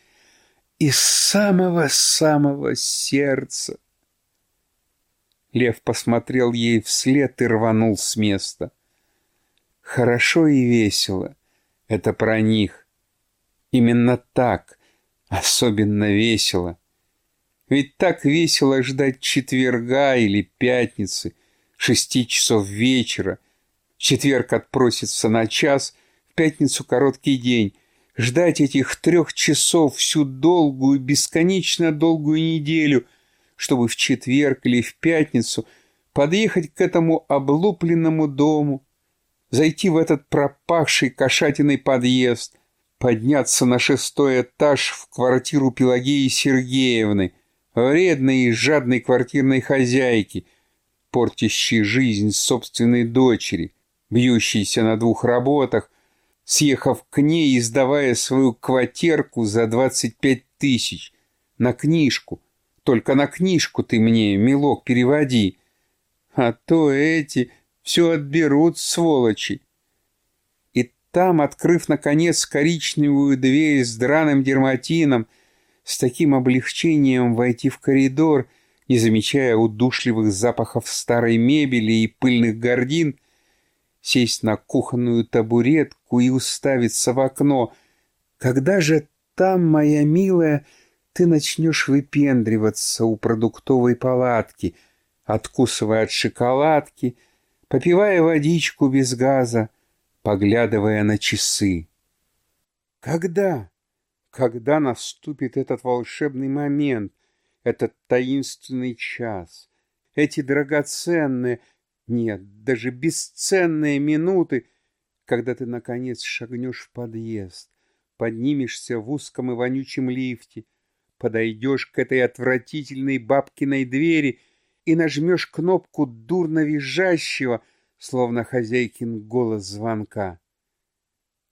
из самого-самого сердца. Лев посмотрел ей вслед и рванул с места. Хорошо и весело. Это про них. Именно так, особенно весело. Ведь так весело ждать четверга или пятницы, шести часов вечера. четверг отпросится на час, в пятницу короткий день. Ждать этих трех часов всю долгую, бесконечно долгую неделю, чтобы в четверг или в пятницу подъехать к этому облупленному дому, зайти в этот пропахший кошатиной подъезд, подняться на шестой этаж в квартиру Пелагеи Сергеевны — вредной и жадной квартирной хозяйки, портящий жизнь собственной дочери, бьющийся на двух работах, съехав к ней и сдавая свою квартирку за двадцать пять тысяч на книжку. Только на книжку ты мне, милок, переводи. А то эти все отберут, сволочи. И там, открыв, наконец, коричневую дверь с драным дерматином, с таким облегчением войти в коридор, не замечая удушливых запахов старой мебели и пыльных гордин, сесть на кухонную табуретку и уставиться в окно. Когда же там, моя милая, ты начнешь выпендриваться у продуктовой палатки, откусывая от шоколадки, попивая водичку без газа, поглядывая на часы. Когда? Когда наступит этот волшебный момент, этот таинственный час, эти драгоценные, нет, даже бесценные минуты, когда ты, наконец, шагнешь в подъезд, поднимешься в узком и вонючем лифте, подойдешь к этой отвратительной бабкиной двери и нажмешь кнопку дурно визжащего, словно хозяйкин голос звонка.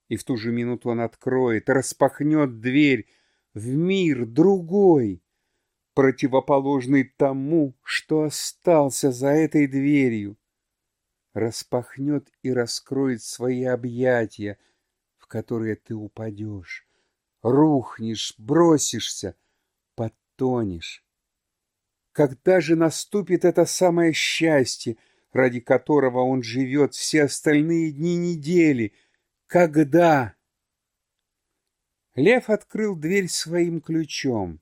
И в ту же минуту он откроет, распахнет дверь в мир другой, противоположный тому, что остался за этой дверью. Распахнет и раскроет свои объятия, в которые ты упадешь, рухнешь, бросишься — тонешь. Когда же наступит это самое счастье, ради которого он живет все остальные дни недели? Когда? Лев открыл дверь своим ключом.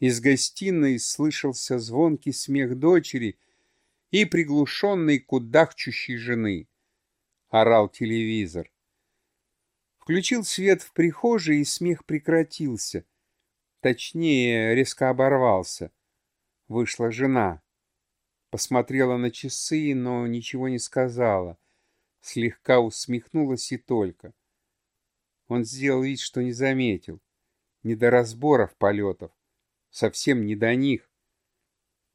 Из гостиной слышался звонкий смех дочери и приглушенный кудахчущей жены. Орал телевизор. Включил свет в прихожей, и смех прекратился — Точнее, резко оборвался. Вышла жена. Посмотрела на часы, но ничего не сказала. Слегка усмехнулась и только. Он сделал вид, что не заметил. Не до разборов полетов. Совсем не до них.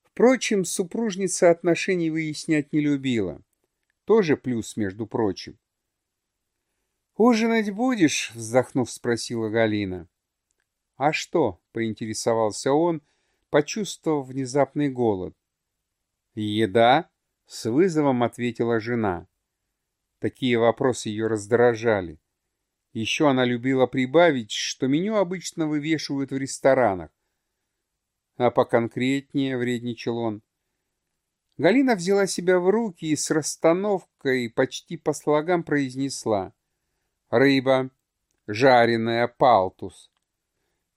Впрочем, супружница отношений выяснять не любила. Тоже плюс, между прочим. «Ужинать будешь?» — вздохнув, спросила Галина. «А что?» — поинтересовался он, почувствовав внезапный голод. «Еда?» — с вызовом ответила жена. Такие вопросы ее раздражали. Еще она любила прибавить, что меню обычно вывешивают в ресторанах. А поконкретнее вредничал он. Галина взяла себя в руки и с расстановкой почти по слогам произнесла. «Рыба, жареная, палтус,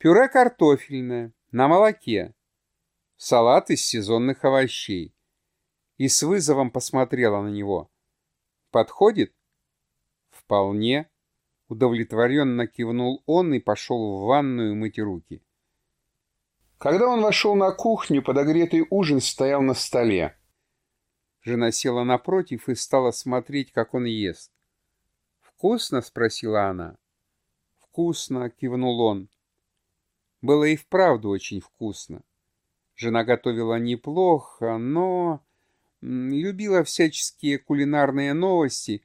Пюре картофельное, на молоке. Салат из сезонных овощей. И с вызовом посмотрела на него. «Подходит?» «Вполне». Удовлетворенно кивнул он и пошел в ванную мыть руки. Когда он вошел на кухню, подогретый ужин стоял на столе. Жена села напротив и стала смотреть, как он ест. «Вкусно?» — спросила она. «Вкусно», — кивнул он. Было и вправду очень вкусно. Жена готовила неплохо, но любила всяческие кулинарные новости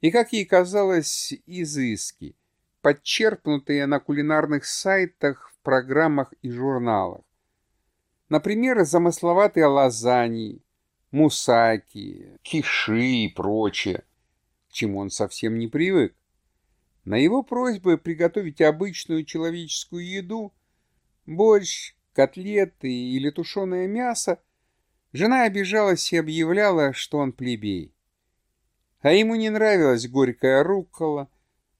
и, как ей казалось, изыски, подчеркнутые на кулинарных сайтах, в программах и журналах. Например, замысловатые лазаньи, мусаки, киши и прочее, к чему он совсем не привык. На его просьбы приготовить обычную человеческую еду борщ, котлеты или тушеное мясо, жена обижалась и объявляла, что он плебей. А ему не нравилась горькая руккола,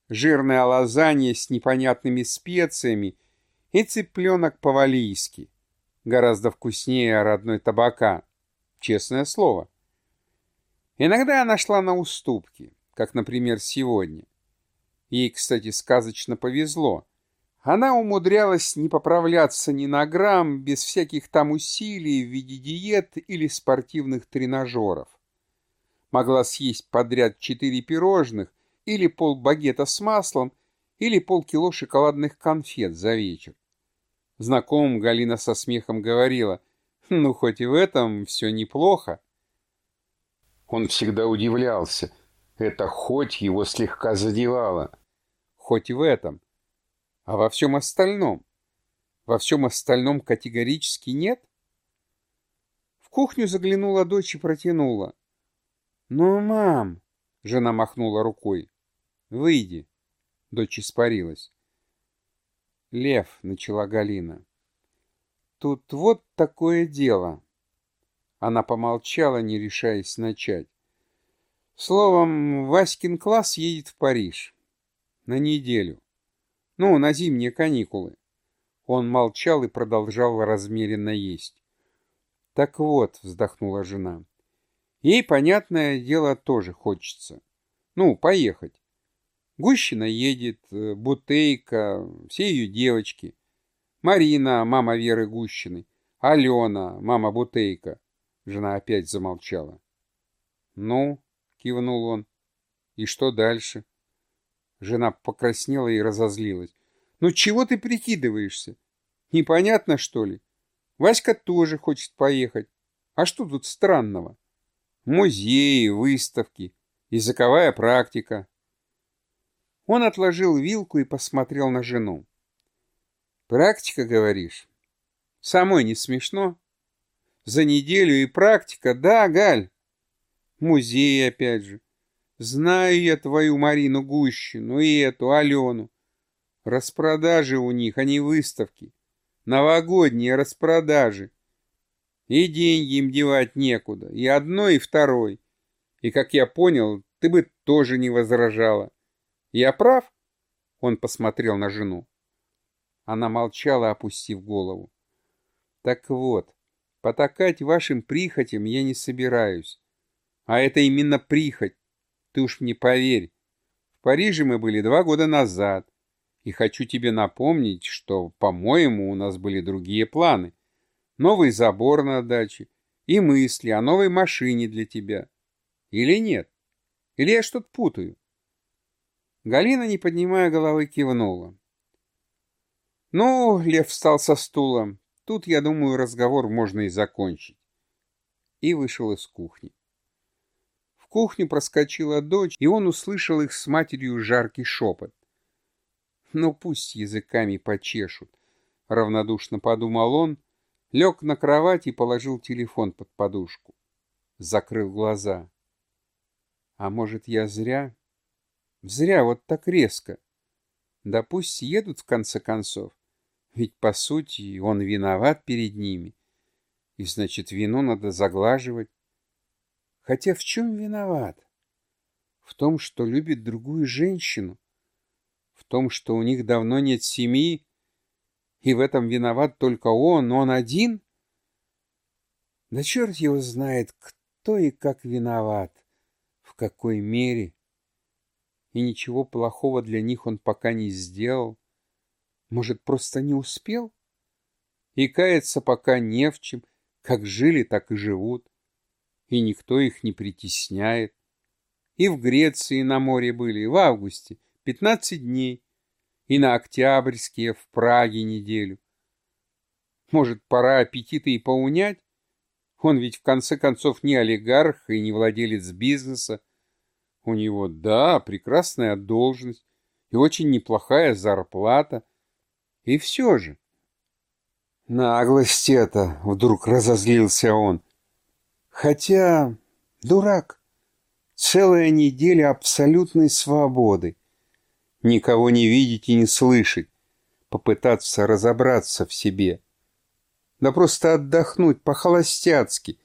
жирная лазанья с непонятными специями и цыпленок по-валийски, гораздо вкуснее родной табака, честное слово. Иногда она шла на уступки, как, например, сегодня. Ей, кстати, сказочно повезло. Она умудрялась не поправляться ни на грамм без всяких там усилий в виде диет или спортивных тренажеров. Могла съесть подряд четыре пирожных или полбагета с маслом или полкило шоколадных конфет за вечер. Знакомым Галина со смехом говорила, ну хоть и в этом все неплохо. Он всегда удивлялся. Это хоть его слегка задевало. Хоть в этом. А во всем остальном? Во всем остальном категорически нет? В кухню заглянула дочь и протянула. «Ну, мам!» — жена махнула рукой. «Выйди!» — дочь испарилась. «Лев!» — начала Галина. «Тут вот такое дело!» Она помолчала, не решаясь начать. Словом, Васькин класс едет в Париж. На неделю. Ну, на зимние каникулы. Он молчал и продолжал размеренно есть. Так вот, вздохнула жена. Ей, понятное дело, тоже хочется. Ну, поехать. Гущина едет, э, Бутейка, все ее девочки. Марина, мама Веры Гущиной. Алена, мама Бутейка. Жена опять замолчала. «Ну?» — кивнул он. «И что дальше?» Жена покраснела и разозлилась. «Ну чего ты прикидываешься? Непонятно, что ли? Васька тоже хочет поехать. А что тут странного? Музеи, выставки, языковая практика». Он отложил вилку и посмотрел на жену. «Практика, говоришь? Самой не смешно?» За неделю и практика, да, Галь? Музей опять же. Знаю я твою Марину Гущину и эту Алену. Распродажи у них, а не выставки. Новогодние распродажи. И деньги им девать некуда, и одной, и второй. И, как я понял, ты бы тоже не возражала. Я прав? Он посмотрел на жену. Она молчала, опустив голову. Так вот, Потакать вашим прихотям я не собираюсь. А это именно прихоть. Ты уж мне поверь. В Париже мы были два года назад. И хочу тебе напомнить, что, по-моему, у нас были другие планы. Новый забор на даче и мысли о новой машине для тебя. Или нет? Или я что-то путаю? Галина, не поднимая головы, кивнула. Ну, Лев встал со стула. Тут, я думаю, разговор можно и закончить. И вышел из кухни. Кухню проскочила дочь, и он услышал их с матерью жаркий шепот. Ну, пусть языками почешут, равнодушно подумал он, лег на кровать и положил телефон под подушку. Закрыл глаза. А может, я зря? Зря вот так резко. Да пусть едут в конце концов. Ведь, по сути, он виноват перед ними. И, значит, вину надо заглаживать. Хотя в чем виноват? В том, что любит другую женщину. В том, что у них давно нет семьи. И в этом виноват только он, он один? Да черт его знает, кто и как виноват, в какой мере. И ничего плохого для них он пока не сделал. Может, просто не успел? И каяться пока не в чем, как жили, так и живут. И никто их не притесняет. И в Греции на море были в августе пятнадцать дней, и на Октябрьские в Праге неделю. Может, пора аппетиты и поунять? Он ведь в конце концов не олигарх и не владелец бизнеса. У него, да, прекрасная должность и очень неплохая зарплата — и все же... Наглость это, вдруг разозлился он. Хотя, дурак, целая неделя абсолютной свободы. Никого не видеть и не слышать, попытаться разобраться в себе. Да просто отдохнуть по-холостяцки,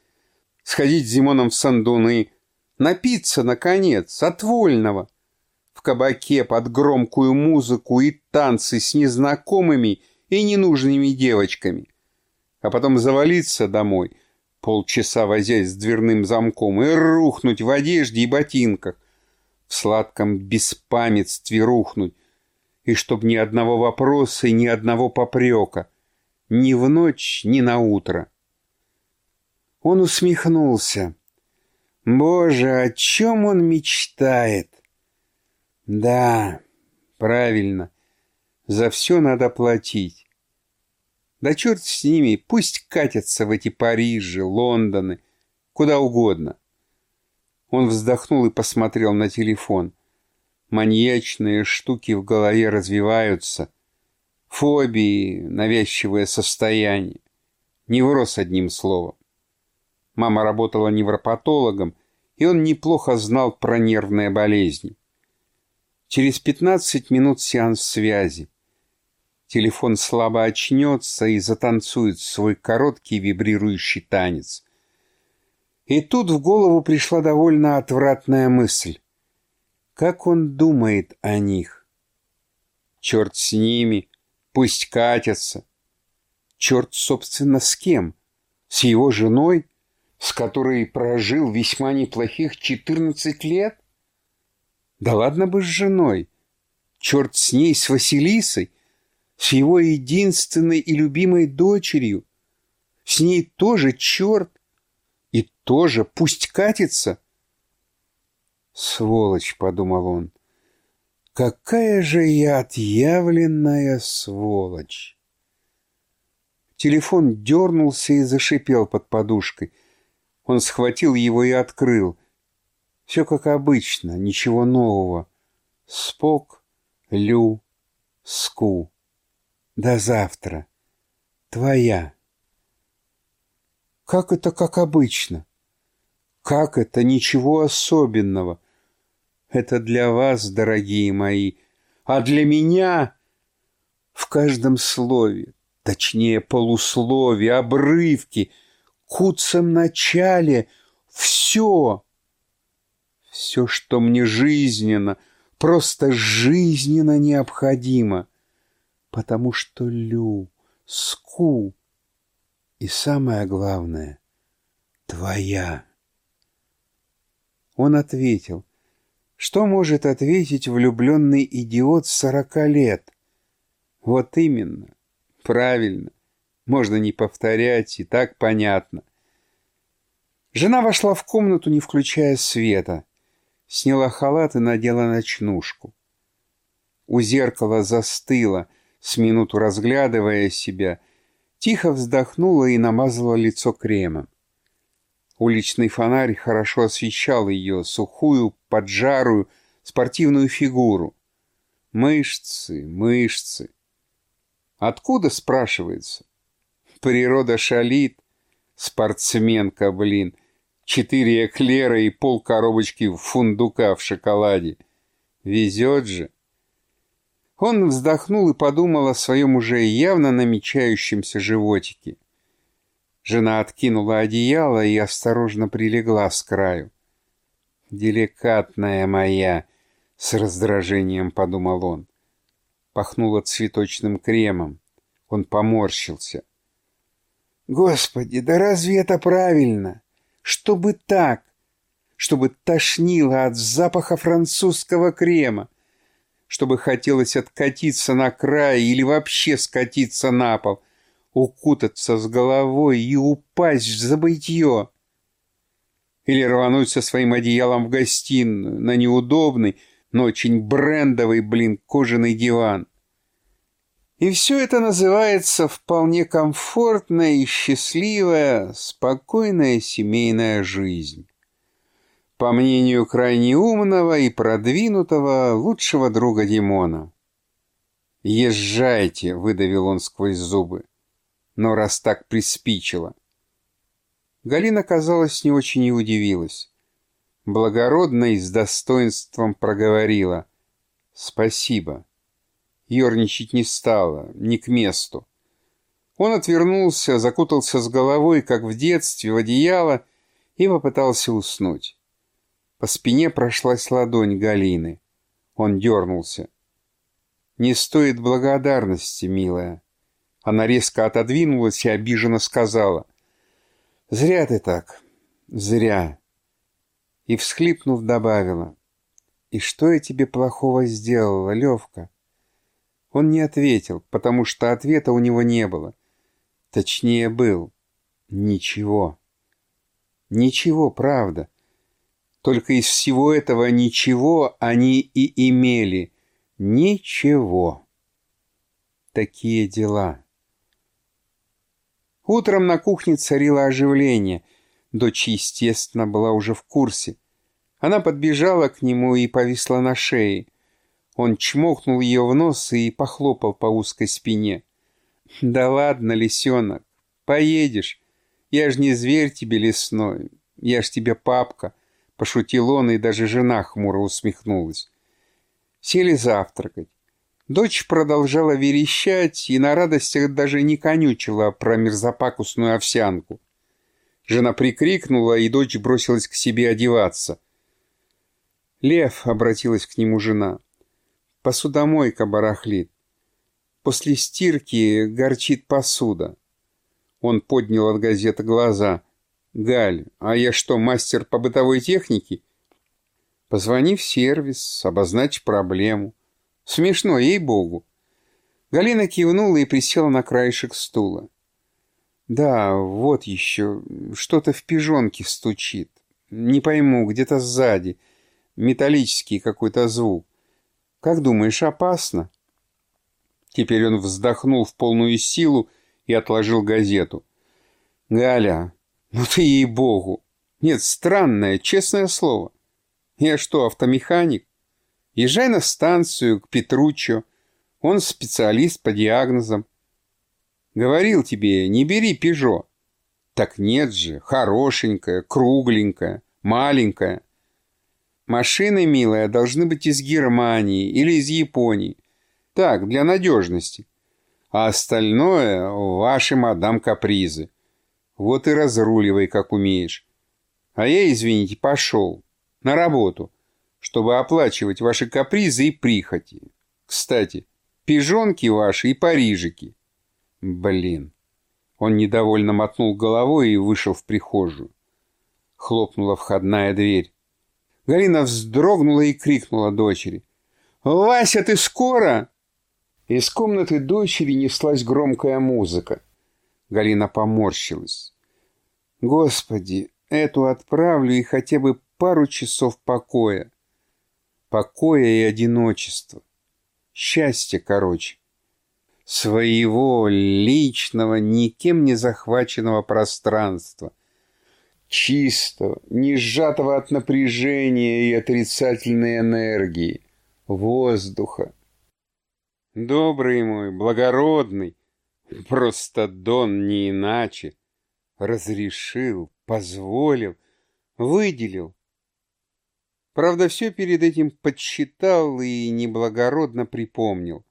сходить с Зимоном в сандуны, напиться, наконец, от вольного в кабаке под громкую музыку и танцы с незнакомыми и ненужными девочками. А потом завалиться домой, полчаса возясь с дверным замком, и рухнуть в одежде и ботинках, в сладком беспамятстве рухнуть, и чтоб ни одного вопроса и ни одного попрека, ни в ночь, ни на утро. Он усмехнулся. Боже, о чем он мечтает? Да, правильно. За все надо платить. Да черт с ними, пусть катятся в эти Парижи, Лондоны, куда угодно. Он вздохнул и посмотрел на телефон. Маньячные штуки в голове развиваются. Фобии, навязчивое состояние. Невроз одним словом. Мама работала невропатологом, и он неплохо знал про нервные болезни. Через 15 минут сеанс связи. Телефон слабо очнется и затанцует свой короткий вибрирующий танец. И тут в голову пришла довольно отвратная мысль. Как он думает о них? Черт с ними, пусть катятся. Черт, собственно, с кем? С его женой, с которой прожил весьма неплохих четырнадцать лет? Да ладно бы с женой. Черт с ней, с Василисой, с его единственной и любимой дочерью. С ней тоже черт. И тоже пусть катится. Сволочь, подумал он. Какая же я отъявленная сволочь. Телефон дернулся и зашипел под подушкой. Он схватил его и открыл. Все как обычно, ничего нового. Спок, Лю, Ску. До завтра. Твоя. Как это как обычно? Как это ничего особенного? Это для вас, дорогие мои, а для меня в каждом слове, точнее полуслове, обрывке, куцем начале все, все, что мне жизненно, просто жизненно необходимо, потому что лю, ску, и самое главное — твоя. Он ответил. Что может ответить влюбленный идиот сорока лет? Вот именно. Правильно. Можно не повторять, и так понятно. Жена вошла в комнату, не включая света. Сняла халат и надела ночнушку. У зеркала застыла, с минуту разглядывая себя — Тихо вздохнула и намазала лицо кремом. Уличный фонарь хорошо освещал ее сухую, поджарую, спортивную фигуру. Мышцы, мышцы. Откуда, спрашивается? Природа шалит. Спортсменка, блин. Четыре эклера и пол коробочки фундука в шоколаде. Везет же. Он вздохнул и подумал о своем уже явно намечающемся животике. Жена откинула одеяло и осторожно прилегла с краю. «Деликатная моя!» — с раздражением подумал он. Пахнуло цветочным кремом. Он поморщился. «Господи, да разве это правильно? Чтобы так? Чтобы тошнило от запаха французского крема? Чтобы хотелось откатиться на край или вообще скатиться на пол, укутаться с головой и упасть в забытье. Или рвануть со своим одеялом в гостиную на неудобный, но очень брендовый, блин, кожаный диван. И все это называется вполне комфортная и счастливая, спокойная семейная жизнь по мнению крайне умного и продвинутого лучшего друга Димона. «Езжайте», — выдавил он сквозь зубы. Но раз так приспичило. Галина, казалось, не очень и удивилась. Благородно и с достоинством проговорила. «Спасибо». Ёрничать не стала, не к месту. Он отвернулся, закутался с головой, как в детстве, в одеяло, и попытался уснуть. По спине прошлась ладонь Галины. Он дернулся. «Не стоит благодарности, милая». Она резко отодвинулась и обиженно сказала. «Зря ты так. Зря». И, всхлипнув, добавила. «И что я тебе плохого сделала, Левка?» Он не ответил, потому что ответа у него не было. Точнее, был. Ничего. Ничего, правда. Только из всего этого ничего они и имели. Ничего. Такие дела. Утром на кухне царило оживление. Дочь, естественно, была уже в курсе. Она подбежала к нему и повисла на шее. Он чмокнул ее в нос и похлопал по узкой спине. «Да ладно, лисенок, поедешь. Я ж не зверь тебе лесной, я ж тебе папка», — пошутил он, и даже жена хмуро усмехнулась. Сели завтракать. Дочь продолжала верещать и на радостях даже не конючила про мерзопакусную овсянку. Жена прикрикнула, и дочь бросилась к себе одеваться. «Лев», — обратилась к нему жена, — «посудомойка барахлит. После стирки горчит посуда». Он поднял от газеты глаза. «Галь, а я что, мастер по бытовой технике?» «Позвони в сервис, обозначь проблему». «Смешно, ей-богу». Галина кивнула и присела на краешек стула. «Да, вот еще, что-то в пижонке стучит. Не пойму, где-то сзади» металлический какой-то звук. Как думаешь, опасно?» Теперь он вздохнул в полную силу и отложил газету. «Галя, ну ты ей-богу! Нет, странное, честное слово. Я что, автомеханик? Езжай на станцию к Петруччо. Он специалист по диагнозам. Говорил тебе, не бери Пежо. Так нет же, хорошенькая, кругленькая, маленькая. Машины, милая, должны быть из Германии или из Японии. Так, для надежности. А остальное — ваши мадам капризы. Вот и разруливай, как умеешь. А я, извините, пошел. На работу, чтобы оплачивать ваши капризы и прихоти. Кстати, пижонки ваши и парижики. Блин. Он недовольно мотнул головой и вышел в прихожую. Хлопнула входная дверь. Галина вздрогнула и крикнула дочери. «Вася, ты скоро?» Из комнаты дочери неслась громкая музыка. Галина поморщилась. «Господи, эту отправлю и хотя бы пару часов покоя. Покоя и одиночества. Счастье, короче. Своего личного, никем не захваченного пространства — чистого, не сжатого от напряжения и отрицательной энергии, воздуха. Добрый мой, благородный, просто Дон не иначе, разрешил, позволил, выделил. Правда, все перед этим подсчитал и неблагородно припомнил.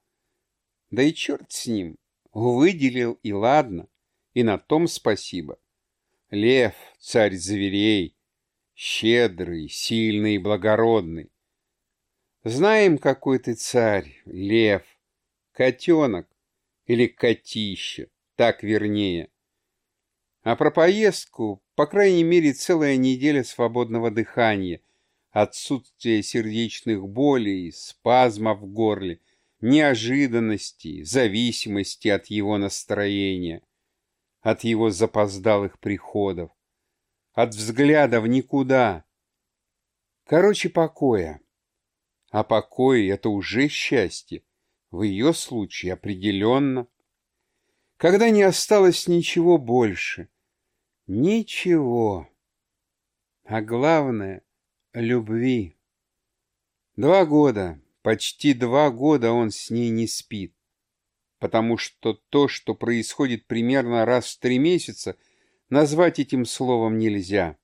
Да и черт с ним, выделил и ладно, и на том спасибо. Лев, царь зверей, щедрый, сильный и благородный. Знаем, какой ты царь, лев, котенок или котище, так вернее. А про поездку, по крайней мере, целая неделя свободного дыхания, отсутствие сердечных болей, спазмов в горле, неожиданности, зависимости от его настроения — от его запоздалых приходов, от взгляда в никуда. Короче, покоя. А покой — это уже счастье. В ее случае определенно. Когда не осталось ничего больше. Ничего. А главное — любви. Два года, почти два года он с ней не спит потому что то, что происходит примерно раз в три месяца, назвать этим словом нельзя.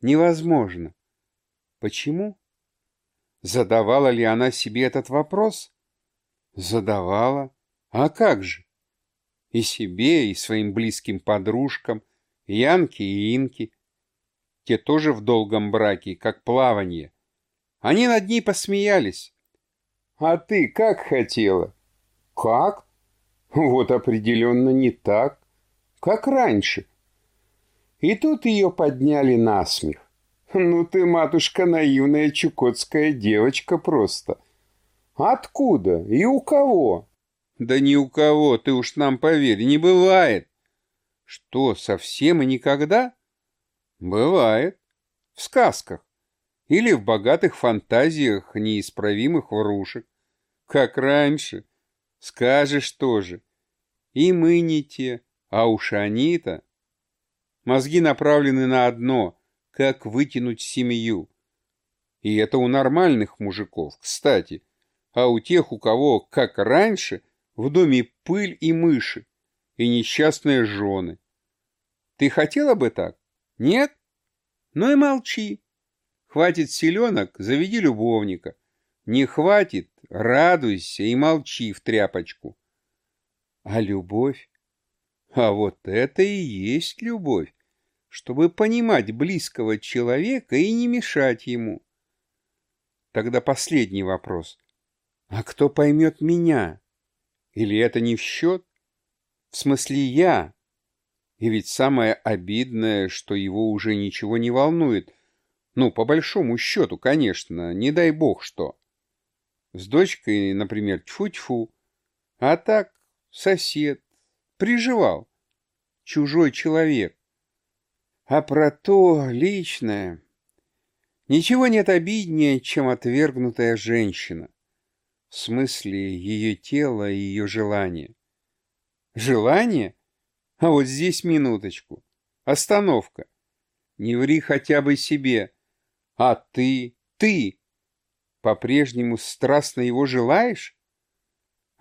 Невозможно. Почему? Задавала ли она себе этот вопрос? Задавала. А как же? И себе, и своим близким подружкам, Янке и Инке. Те тоже в долгом браке, как плавание. Они над ней посмеялись. А ты как хотела? Как? Вот определенно не так, как раньше. И тут ее подняли на смех. Ну ты, матушка, наивная чукотская девочка просто. Откуда и у кого? Да ни у кого, ты уж нам поверь, не бывает. Что, совсем и никогда? Бывает. В сказках. Или в богатых фантазиях неисправимых врушек. Как раньше. Скажешь тоже. И мы не те, а уж они-то. Мозги направлены на одно — как вытянуть семью. И это у нормальных мужиков, кстати. А у тех, у кого, как раньше, в доме пыль и мыши, и несчастные жены. Ты хотела бы так? Нет? Ну и молчи. Хватит селенок, заведи любовника. Не хватит, радуйся и молчи в тряпочку. А любовь? А вот это и есть любовь, чтобы понимать близкого человека и не мешать ему. Тогда последний вопрос. А кто поймет меня? Или это не в счет? В смысле я? И ведь самое обидное, что его уже ничего не волнует. Ну, по большому счету, конечно, не дай бог что. С дочкой, например, тьфу-тьфу. А так сосед, приживал, чужой человек. А про то личное... Ничего нет обиднее, чем отвергнутая женщина. В смысле ее тело и ее желание. Желание? А вот здесь минуточку. Остановка. Не ври хотя бы себе. А ты, ты, по-прежнему страстно его желаешь?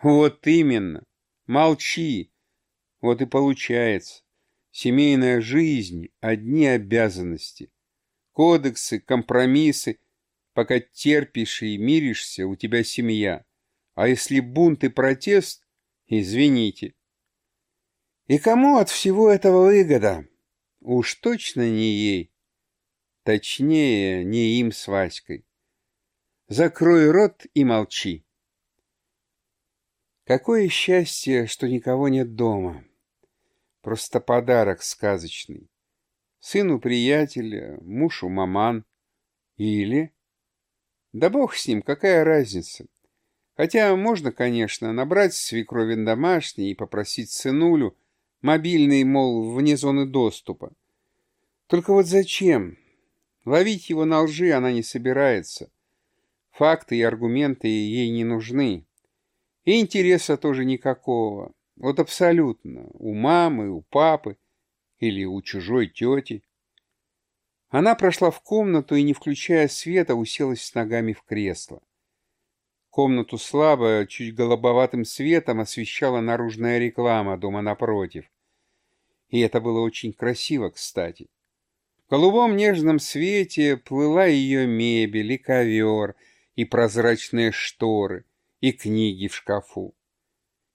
Вот именно. Молчи. Вот и получается. Семейная жизнь — одни обязанности. Кодексы, компромиссы. Пока терпишь и миришься, у тебя семья. А если бунт и протест, извините. И кому от всего этого выгода? Уж точно не ей. Точнее, не им с Васькой. Закрой рот и молчи. Какое счастье, что никого нет дома. Просто подарок сказочный. Сыну приятеля, мужу маман. Или... Да бог с ним, какая разница. Хотя можно, конечно, набрать свекровин домашний и попросить сынулю, мобильный, мол, вне зоны доступа. Только вот зачем? Ловить его на лжи она не собирается. Факты и аргументы ей не нужны. И интереса тоже никакого. Вот абсолютно. У мамы, у папы или у чужой тети. Она прошла в комнату и, не включая света, уселась с ногами в кресло. Комнату слабо, чуть голубоватым светом освещала наружная реклама дома напротив. И это было очень красиво, кстати. В голубом нежном свете плыла ее мебель и ковер, и прозрачные шторы, и книги в шкафу,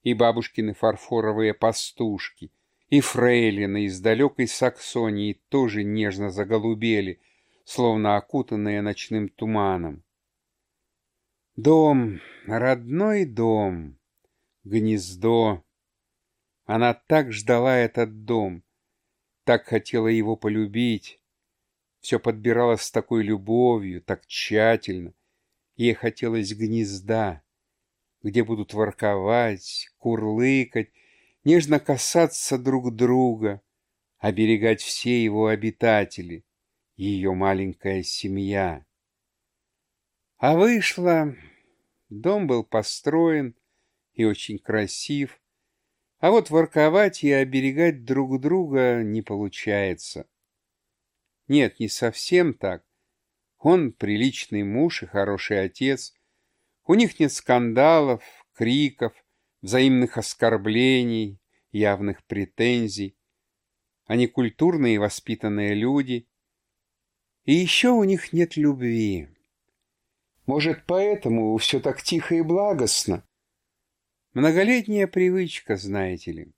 и бабушкины фарфоровые пастушки, и фрейлины из далекой Саксонии тоже нежно заголубели, словно окутанные ночным туманом. Дом, родной дом, гнездо. Она так ждала этот дом, так хотела его полюбить. Все подбирала с такой любовью, так тщательно. Ей хотелось гнезда, где будут ворковать, курлыкать, нежно касаться друг друга, оберегать все его обитатели, ее маленькая семья. А вышло... Дом был построен и очень красив, а вот ворковать и оберегать друг друга не получается. Нет, не совсем так. Он приличный муж и хороший отец. У них нет скандалов, криков, взаимных оскорблений, явных претензий. Они культурные и воспитанные люди. И еще у них нет любви. Может, поэтому все так тихо и благостно? Многолетняя привычка, знаете ли.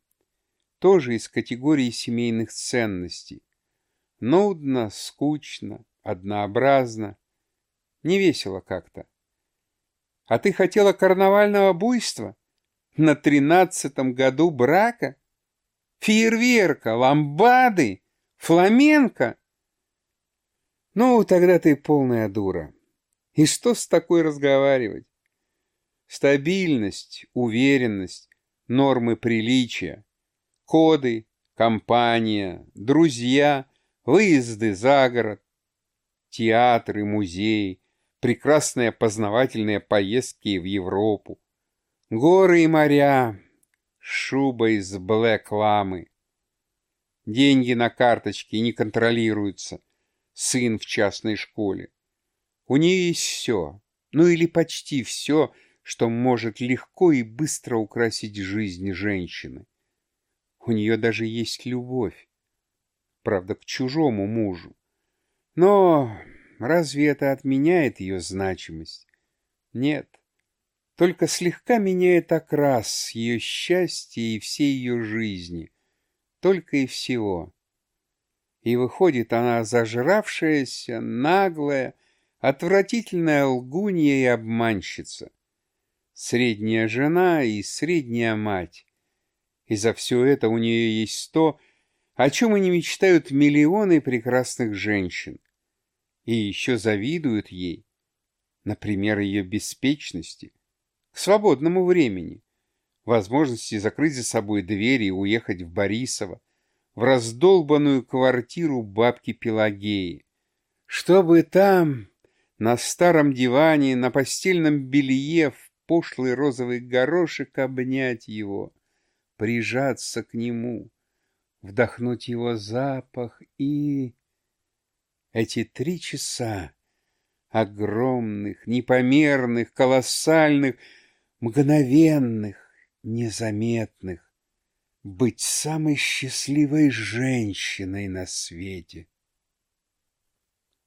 Тоже из категории семейных ценностей. Нудно, скучно, однообразно. Не весело как-то. А ты хотела карнавального буйства? На тринадцатом году брака? Фейерверка, ламбады, фламенко? Ну, тогда ты полная дура. И что с такой разговаривать? Стабильность, уверенность, нормы приличия, коды, компания, друзья, выезды за город, театры, музеи, прекрасные познавательные поездки в Европу, горы и моря, шуба из блэк-ламы. Деньги на карточке не контролируются, сын в частной школе. У нее есть все, ну или почти все, что может легко и быстро украсить жизнь женщины. У нее даже есть любовь, правда, к чужому мужу. Но разве это отменяет ее значимость? Нет, только слегка меняет окрас ее счастья и всей ее жизни, только и всего. И выходит она зажравшаяся, наглая, отвратительная лгунья и обманщица. Средняя жена и средняя мать. И за все это у нее есть то, о чем и не мечтают миллионы прекрасных женщин. И еще завидуют ей, например, ее беспечности, к свободному времени, возможности закрыть за собой двери и уехать в Борисово, в раздолбанную квартиру бабки Пелагеи, чтобы там, на старом диване, на постельном белье, в пошлый розовый горошек обнять его, прижаться к нему, вдохнуть его запах и... Эти три часа огромных, непомерных, колоссальных, мгновенных, незаметных, быть самой счастливой женщиной на свете.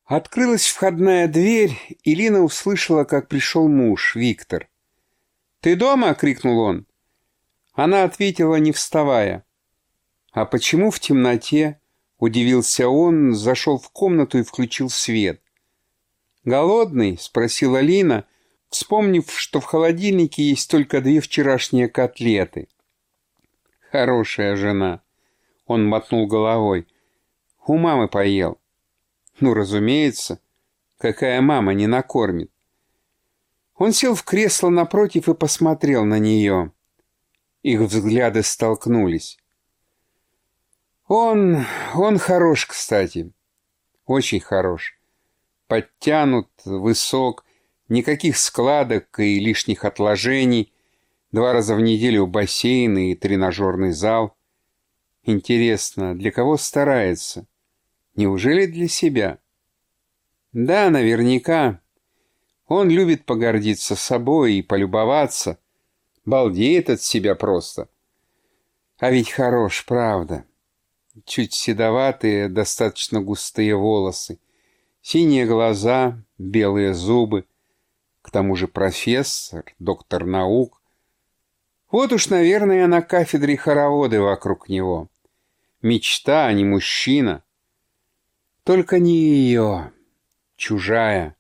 Открылась входная дверь, и Лина услышала, как пришел муж, Виктор. «Ты дома?» — крикнул он. Она ответила, не вставая. «А почему в темноте?» — удивился он, зашел в комнату и включил свет. «Голодный?» — спросила Лина, вспомнив, что в холодильнике есть только две вчерашние котлеты. Хорошая жена. Он мотнул головой. У мамы поел. Ну, разумеется. Какая мама не накормит? Он сел в кресло напротив и посмотрел на нее. Их взгляды столкнулись. Он... он хорош, кстати. Очень хорош. Подтянут, высок, никаких складок и лишних отложений — Два раза в неделю бассейн и тренажерный зал. Интересно, для кого старается? Неужели для себя? Да, наверняка. Он любит погордиться собой и полюбоваться. Балдеет от себя просто. А ведь хорош, правда. Чуть седоватые, достаточно густые волосы. Синие глаза, белые зубы. К тому же профессор, доктор наук. Вот уж, наверное, на кафедре хороводы вокруг него. Мечта, а не мужчина. Только не ее, чужая.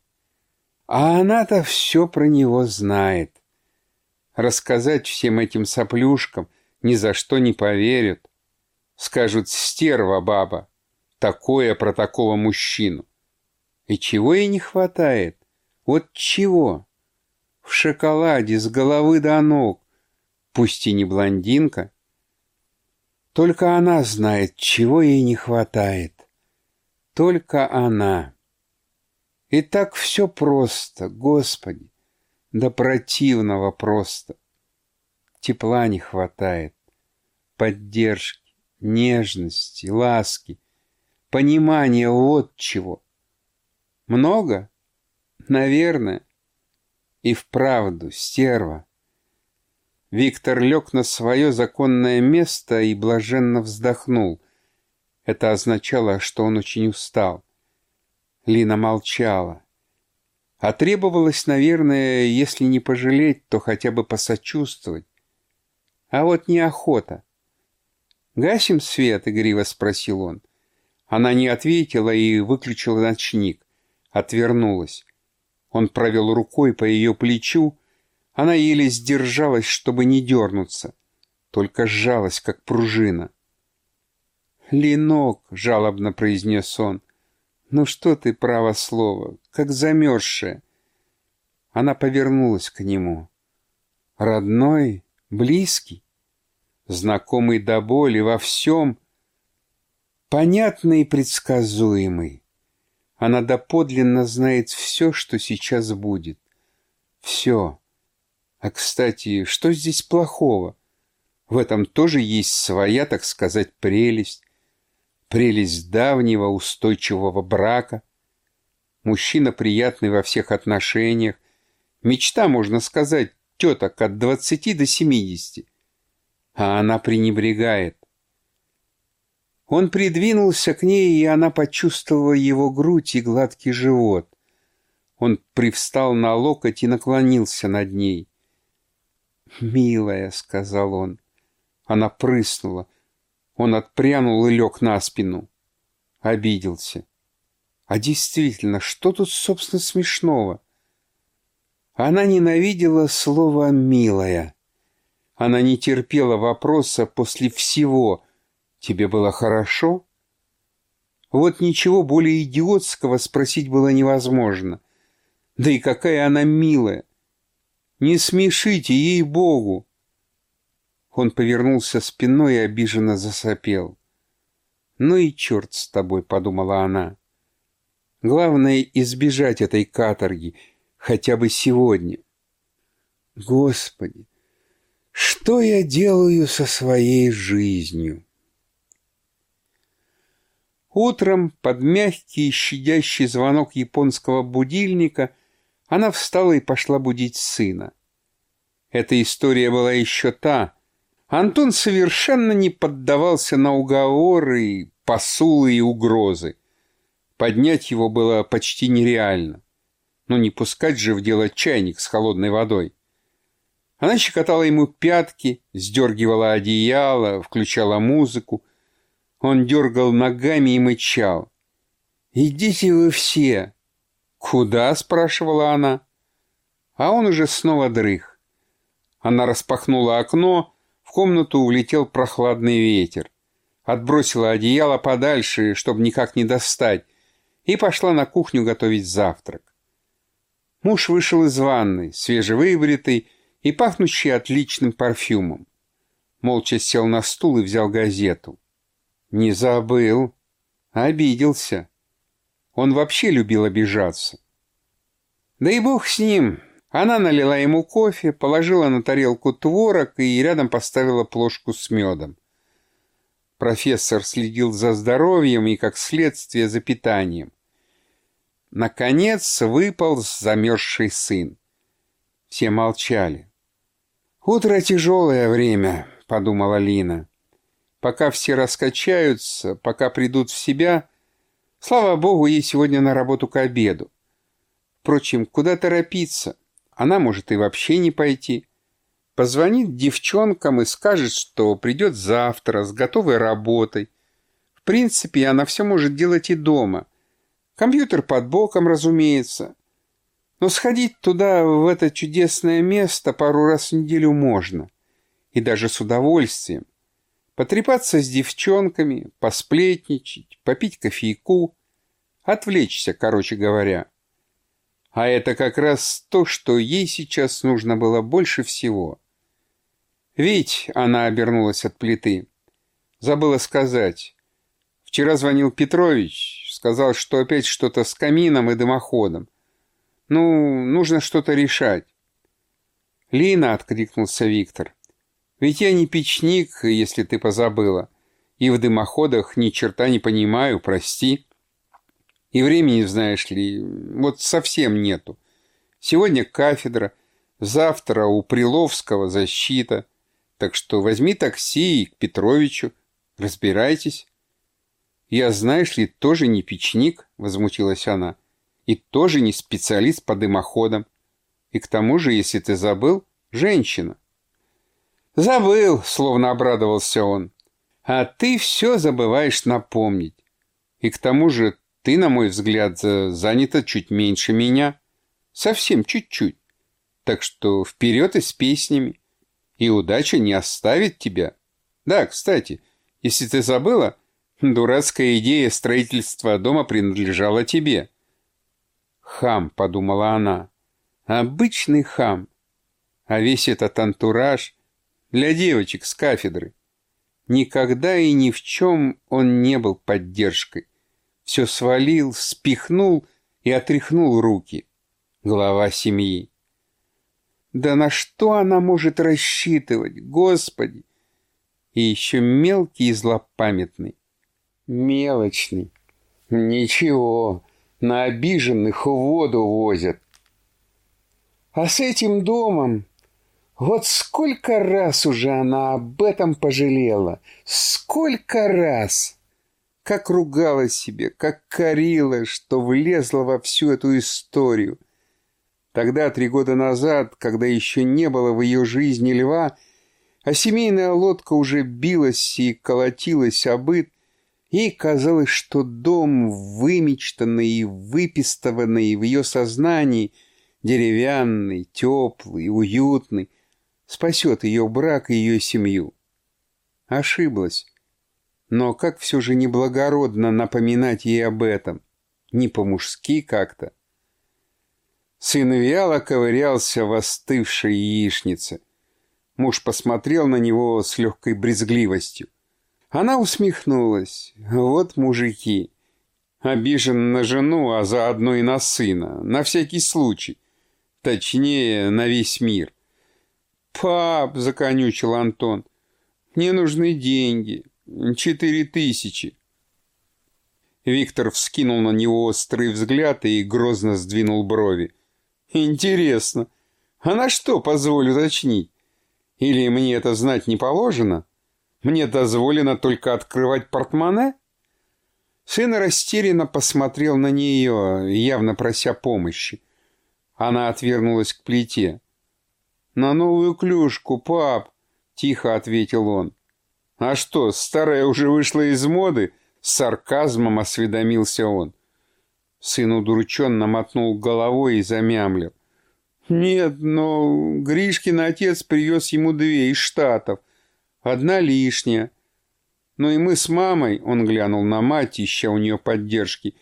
А она-то все про него знает. Рассказать всем этим соплюшкам ни за что не поверят. Скажут «стерва баба», такое про такого мужчину. И чего ей не хватает? Вот чего? В шоколаде с головы до ног, пусть и не блондинка. Только она знает, чего ей не хватает. Только она. И так все просто, Господи, до противного просто. Тепла не хватает, поддержки, нежности, ласки, понимания вот чего. Много? Наверное. И вправду, стерва. Виктор лег на свое законное место и блаженно вздохнул. Это означало, что он очень устал. Лина молчала. А требовалось, наверное, если не пожалеть, то хотя бы посочувствовать. А вот неохота. «Гасим свет?» — игриво спросил он. Она не ответила и выключила ночник. Отвернулась. Он провел рукой по ее плечу, она еле сдержалась, чтобы не дернуться, только сжалась, как пружина. «Ленок», — жалобно произнес он, — «ну что ты, право слово, как замерзшая». Она повернулась к нему. «Родной, близкий, знакомый до боли во всем, понятный и предсказуемый. Она доподлинно знает все, что сейчас будет. Все. А, кстати, что здесь плохого? В этом тоже есть своя, так сказать, прелесть. Прелесть давнего устойчивого брака. Мужчина приятный во всех отношениях. Мечта, можно сказать, теток от 20 до 70. А она пренебрегает. Он придвинулся к ней, и она почувствовала его грудь и гладкий живот. Он привстал на локоть и наклонился над ней. «Милая», — сказал он. Она прыснула. Он отпрянул и лег на спину. Обиделся. А действительно, что тут, собственно, смешного? Она ненавидела слово «милая». Она не терпела вопроса после всего «Тебе было хорошо?» Вот ничего более идиотского спросить было невозможно. Да и какая она милая! Не смешите, ей-богу!» Он повернулся спиной и обиженно засопел. «Ну и черт с тобой», — подумала она. «Главное — избежать этой каторги, хотя бы сегодня». «Господи, что я делаю со своей жизнью?» Утром под мягкий щадящий звонок японского будильника она встала и пошла будить сына. Эта история была еще та, Антон совершенно не поддавался на уговоры, посулы и угрозы. Поднять его было почти нереально. Но не пускать же в дело чайник с холодной водой. Она щекотала ему пятки, сдергивала одеяло, включала музыку. Он дергал ногами и мычал. «Идите вы все!» «Куда?» — спрашивала она. А он уже снова дрых. Она распахнула окно, в комнату улетел прохладный ветер. Отбросила одеяло подальше, чтобы никак не достать, и пошла на кухню готовить завтрак. Муж вышел из ванной, свежевыбритый и пахнущий отличным парфюмом. Молча сел на стул и взял газету. Не забыл. Обиделся. Он вообще любил обижаться. Да и бог с ним, она налила ему кофе, положила на тарелку творог и рядом поставила плошку с медом. Профессор следил за здоровьем и, как следствие, за питанием. Наконец выпал замерзший сын. Все молчали. «Утро — тяжелое время», — подумала Лина. «Пока все раскачаются, пока придут в себя, слава богу, ей сегодня на работу к обеду. Впрочем, куда торопиться? Она может и вообще не пойти. Позвонит девчонкам и скажет, что придет завтра с готовой работой. В принципе, она все может делать и дома. Компьютер под боком, разумеется. Но сходить туда, в это чудесное место, пару раз в неделю можно. И даже с удовольствием. Потрепаться с девчонками, посплетничать, попить кофейку. Отвлечься, короче говоря. А это как раз то, что ей сейчас нужно было больше всего. Ведь она обернулась от плиты. Забыла сказать. Вчера звонил Петрович, сказал, что опять что-то с камином и дымоходом. Ну, нужно что-то решать. Лина, откликнулся Виктор. Ведь я не печник, если ты позабыла. И в дымоходах ни черта не понимаю, прости. И времени, знаешь ли, вот совсем нету. Сегодня кафедра, завтра у Приловского защита. Так что возьми такси к Петровичу, разбирайтесь. Я, знаешь ли, тоже не печник, возмутилась она, и тоже не специалист по дымоходам. И к тому же, если ты забыл, женщина. Забыл, словно обрадовался он. А ты все забываешь напомнить. И к тому же ты, на мой взгляд, занята чуть меньше меня. Совсем чуть-чуть. Так что вперед и с песнями. И удача не оставит тебя. Да, кстати, если ты забыла, дурацкая идея строительства дома принадлежала тебе. Хам, подумала она. Обычный хам. А весь этот антураж для девочек с кафедры. Никогда и ни в чем он не был поддержкой все свалил, спихнул и отряхнул руки. Глава семьи. Да на что она может рассчитывать, Господи? И еще мелкий и злопамятный. Мелочный. Ничего, На обиженных воду возят. А с этим домом... Вот сколько раз уже она об этом пожалела. Сколько раз! Как ругала себе, как корила, что влезла во всю эту историю. Тогда, три года назад, когда еще не было в ее жизни льва, а семейная лодка уже билась и колотилась о быт, ей казалось, что дом, вымечтанный и выпистованный в ее сознании, деревянный, теплый, уютный, спасет ее брак и ее семью. Ошиблась. Но как все же неблагородно напоминать ей об этом? Не по-мужски как-то. Сын вяло ковырялся в остывшей яичнице — Муж посмотрел на него с легкой брезгливостью. Она усмехнулась. Вот мужики. Обижен на жену, а заодно и на сына. На всякий случай. Точнее, на весь мир. «Пап», — законючил Антон, — «мне нужны деньги. Четыре тысячи». Виктор вскинул на него острый взгляд и грозно сдвинул брови. «Интересно, а на что, позволю уточнить? Или мне это знать не положено? Мне дозволено только открывать портмоне? Сын растерянно посмотрел на нее, явно прося помощи. Она отвернулась к плите. «На новую клюшку, пап!» — тихо ответил он. «А что, старая уже вышла из моды?» — с сарказмом осведомился он. Сын удрученно мотнул головой и замямлил. Нет, но Гришкин отец привез ему две из Штатов. Одна лишняя. Но и мы с мамой, он глянул на мать, ища у нее поддержки,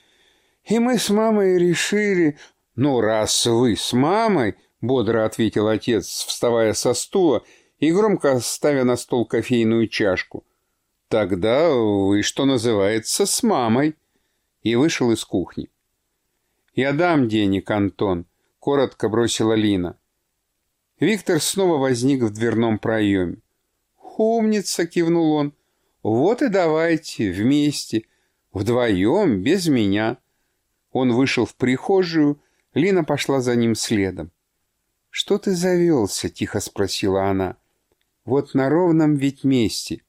и мы с мамой решили... Ну, раз вы с мамой, бодро ответил отец, вставая со стула и громко ставя на стол кофейную чашку. Тогда вы, что называется, с мамой. И вышел из кухни. Я дам денег, Антон. — коротко бросила Лина. Виктор снова возник в дверном проеме. «Умница!» — кивнул он. «Вот и давайте, вместе, вдвоем, без меня». Он вышел в прихожую, Лина пошла за ним следом. «Что ты завелся?» — тихо спросила она. «Вот на ровном ведь месте».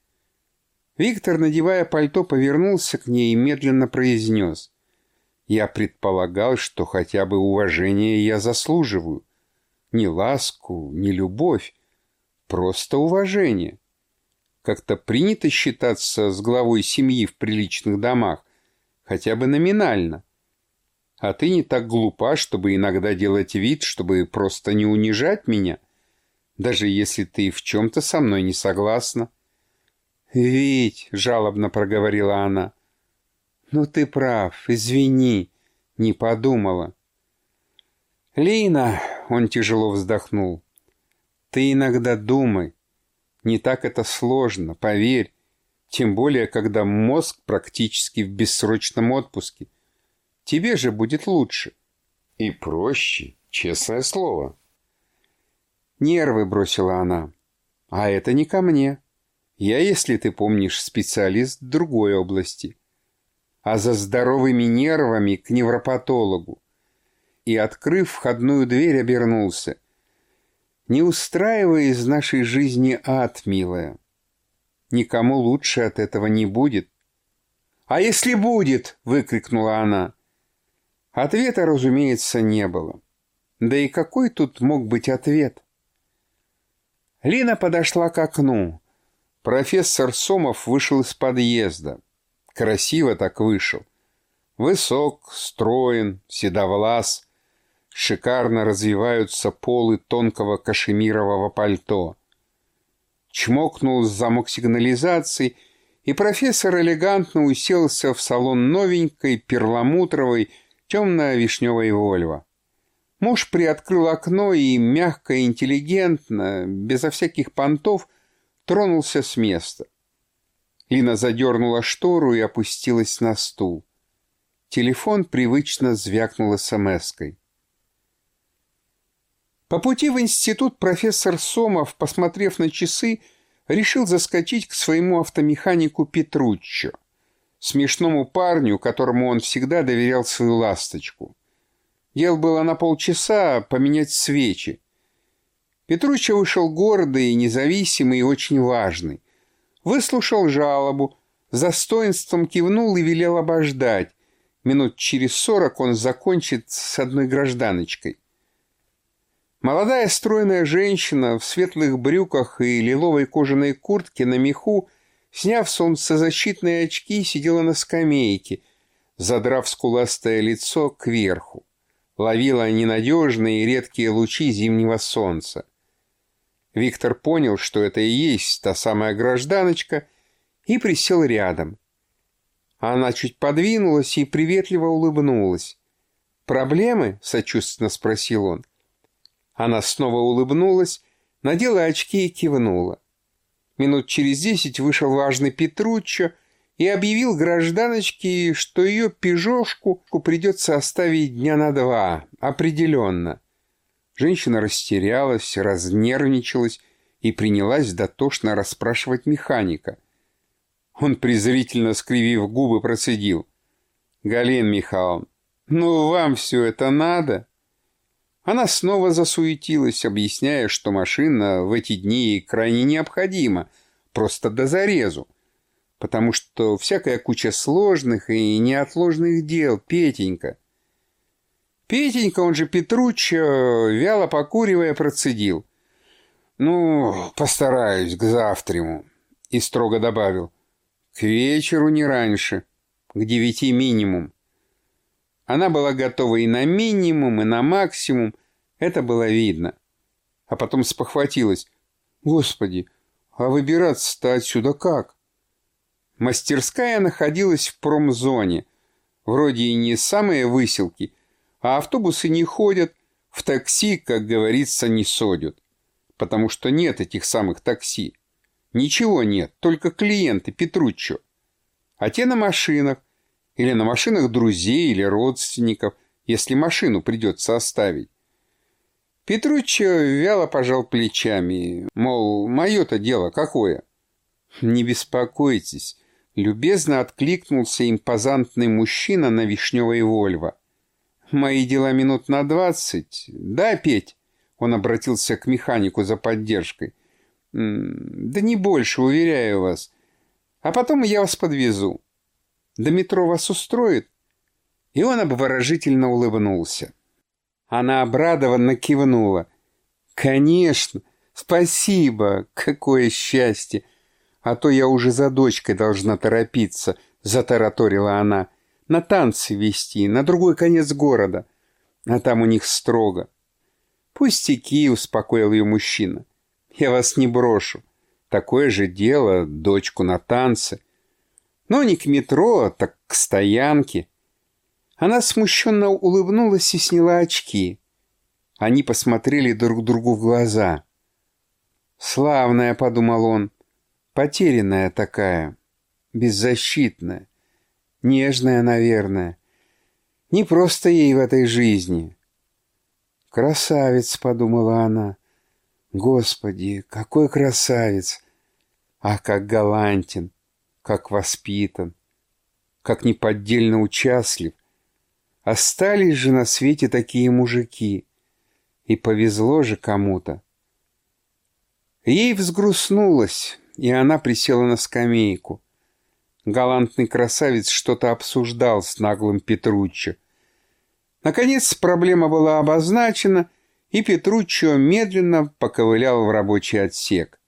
Виктор, надевая пальто, повернулся к ней и медленно произнес. Я предполагал, что хотя бы уважение я заслуживаю. Не ласку, не любовь, просто уважение. Как-то принято считаться с главой семьи в приличных домах, хотя бы номинально. А ты не так глупа, чтобы иногда делать вид, чтобы просто не унижать меня, даже если ты в чем-то со мной не согласна. «Ведь», — жалобно проговорила она, — «Ну ты прав, извини, не подумала». «Лина», — он тяжело вздохнул, — «ты иногда думай. Не так это сложно, поверь, тем более, когда мозг практически в бессрочном отпуске. Тебе же будет лучше». «И проще, честное слово». «Нервы», — бросила она. «А это не ко мне. Я, если ты помнишь, специалист другой области а за здоровыми нервами к невропатологу. И, открыв входную дверь, обернулся. Не устраивай из нашей жизни ад, милая. Никому лучше от этого не будет. «А если будет?» — выкрикнула она. Ответа, разумеется, не было. Да и какой тут мог быть ответ? Лина подошла к окну. Профессор Сомов вышел из подъезда. Красиво так вышел. Высок, строен, седовлас. Шикарно развиваются полы тонкого кашемирового пальто. Чмокнул замок сигнализации, и профессор элегантно уселся в салон новенькой перламутровой темно-вишневой «Вольво». Муж приоткрыл окно и мягко интеллигентно, безо всяких понтов, тронулся с места. Лина задернула штору и опустилась на стул. Телефон привычно звякнул смс-кой. По пути в институт профессор Сомов, посмотрев на часы, решил заскочить к своему автомеханику Петруччо. Смешному парню, которому он всегда доверял свою ласточку. Дел было на полчаса поменять свечи. Петруччо вышел гордый, независимый и очень важный. Выслушал жалобу, с достоинством кивнул и велел обождать. Минут через сорок он закончит с одной гражданочкой. Молодая стройная женщина в светлых брюках и лиловой кожаной куртке на меху, сняв солнцезащитные очки, сидела на скамейке, задрав скуластое лицо кверху. Ловила ненадежные и редкие лучи зимнего солнца. Виктор понял, что это и есть та самая гражданочка, и присел рядом. Она чуть подвинулась и приветливо улыбнулась. «Проблемы?» — сочувственно спросил он. Она снова улыбнулась, надела очки и кивнула. Минут через десять вышел важный Петруччо и объявил гражданочке, что ее пижошку придется оставить дня на два, определенно. Женщина растерялась, разнервничалась и принялась дотошно расспрашивать механика. Он, презрительно скривив губы, процедил. «Галин Михайловна, ну вам все это надо?» Она снова засуетилась, объясняя, что машина в эти дни крайне необходима, просто до зарезу, потому что всякая куча сложных и неотложных дел, Петенька. Петенька, он же Петруччо, вяло покуривая, процедил. «Ну, постараюсь к завтраму», и строго добавил. «К вечеру не раньше, к девяти минимум». Она была готова и на минимум, и на максимум. Это было видно. А потом спохватилась. «Господи, а выбираться-то отсюда как?» Мастерская находилась в промзоне. Вроде и не самые выселки, а автобусы не ходят, в такси, как говорится, не содят. Потому что нет этих самых такси. Ничего нет, только клиенты Петруччо. А те на машинах, или на машинах друзей или родственников, если машину придется оставить. Петруччо вяло пожал плечами, мол, мое-то дело какое? Не беспокойтесь, любезно откликнулся импозантный мужчина на вишневой Вольво. Мои дела минут на двадцать. Да, Петь? Он обратился к механику за поддержкой. Да не больше, уверяю вас. А потом я вас подвезу. До метро вас устроит?» И он обворожительно улыбнулся. Она обрадованно кивнула. «Конечно! Спасибо! Какое счастье! А то я уже за дочкой должна торопиться», — затараторила она. «На танцы вести, на другой конец города. А там у них строго». «Пустяки», — успокоил ее мужчина. «Я вас не брошу. Такое же дело, дочку на танцы. Но не к метро, так к стоянке. Она смущенно улыбнулась и сняла очки. Они посмотрели друг другу в глаза. «Славная», — подумал он, — «потерянная такая, беззащитная, нежная, наверное. Не просто ей в этой жизни». «Красавец», — подумала она. «Господи, какой красавец! А как галантен!» Как воспитан, как неподдельно участлив. Остались же на свете такие мужики, и повезло же кому-то. Ей взгрустнулось, и она присела на скамейку. Галантный красавец что-то обсуждал с наглым Петруччо. Наконец проблема была обозначена, и Петруччо медленно поковылял в рабочий отсек.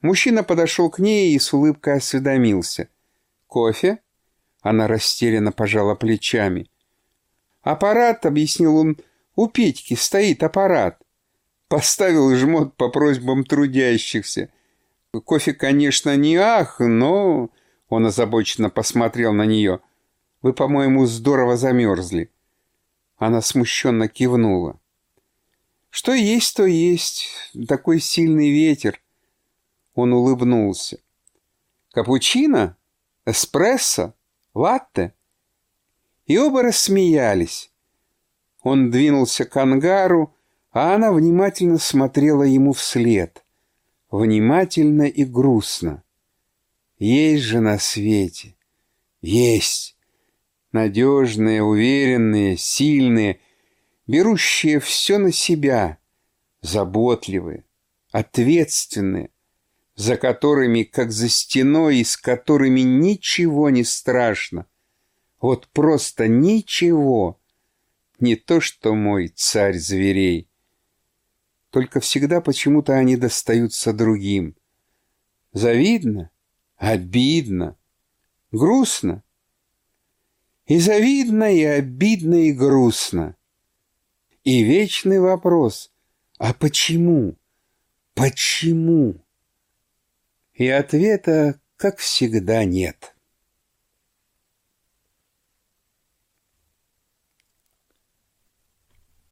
Мужчина подошел к ней и с улыбкой осведомился. «Кофе?» Она растерянно пожала плечами. «Аппарат», — объяснил он, — «у Петьки стоит аппарат». Поставил жмот по просьбам трудящихся. Кофе, конечно, не ах, но... Он озабоченно посмотрел на нее. «Вы, по-моему, здорово замерзли». Она смущенно кивнула. «Что есть, то есть. Такой сильный ветер. Он улыбнулся. «Капучино? Эспрессо? Латте?» И оба рассмеялись. Он двинулся к ангару, а она внимательно смотрела ему вслед. Внимательно и грустно. Есть же на свете. Есть. Надежные, уверенные, сильные, берущие все на себя, заботливые, ответственные, за которыми, как за стеной, и с которыми ничего не страшно. Вот просто ничего. Не то, что мой царь зверей. Только всегда почему-то они достаются другим. Завидно, обидно, грустно. И завидно, и обидно, и грустно. И вечный вопрос, а почему? Почему? И ответа, как всегда, нет.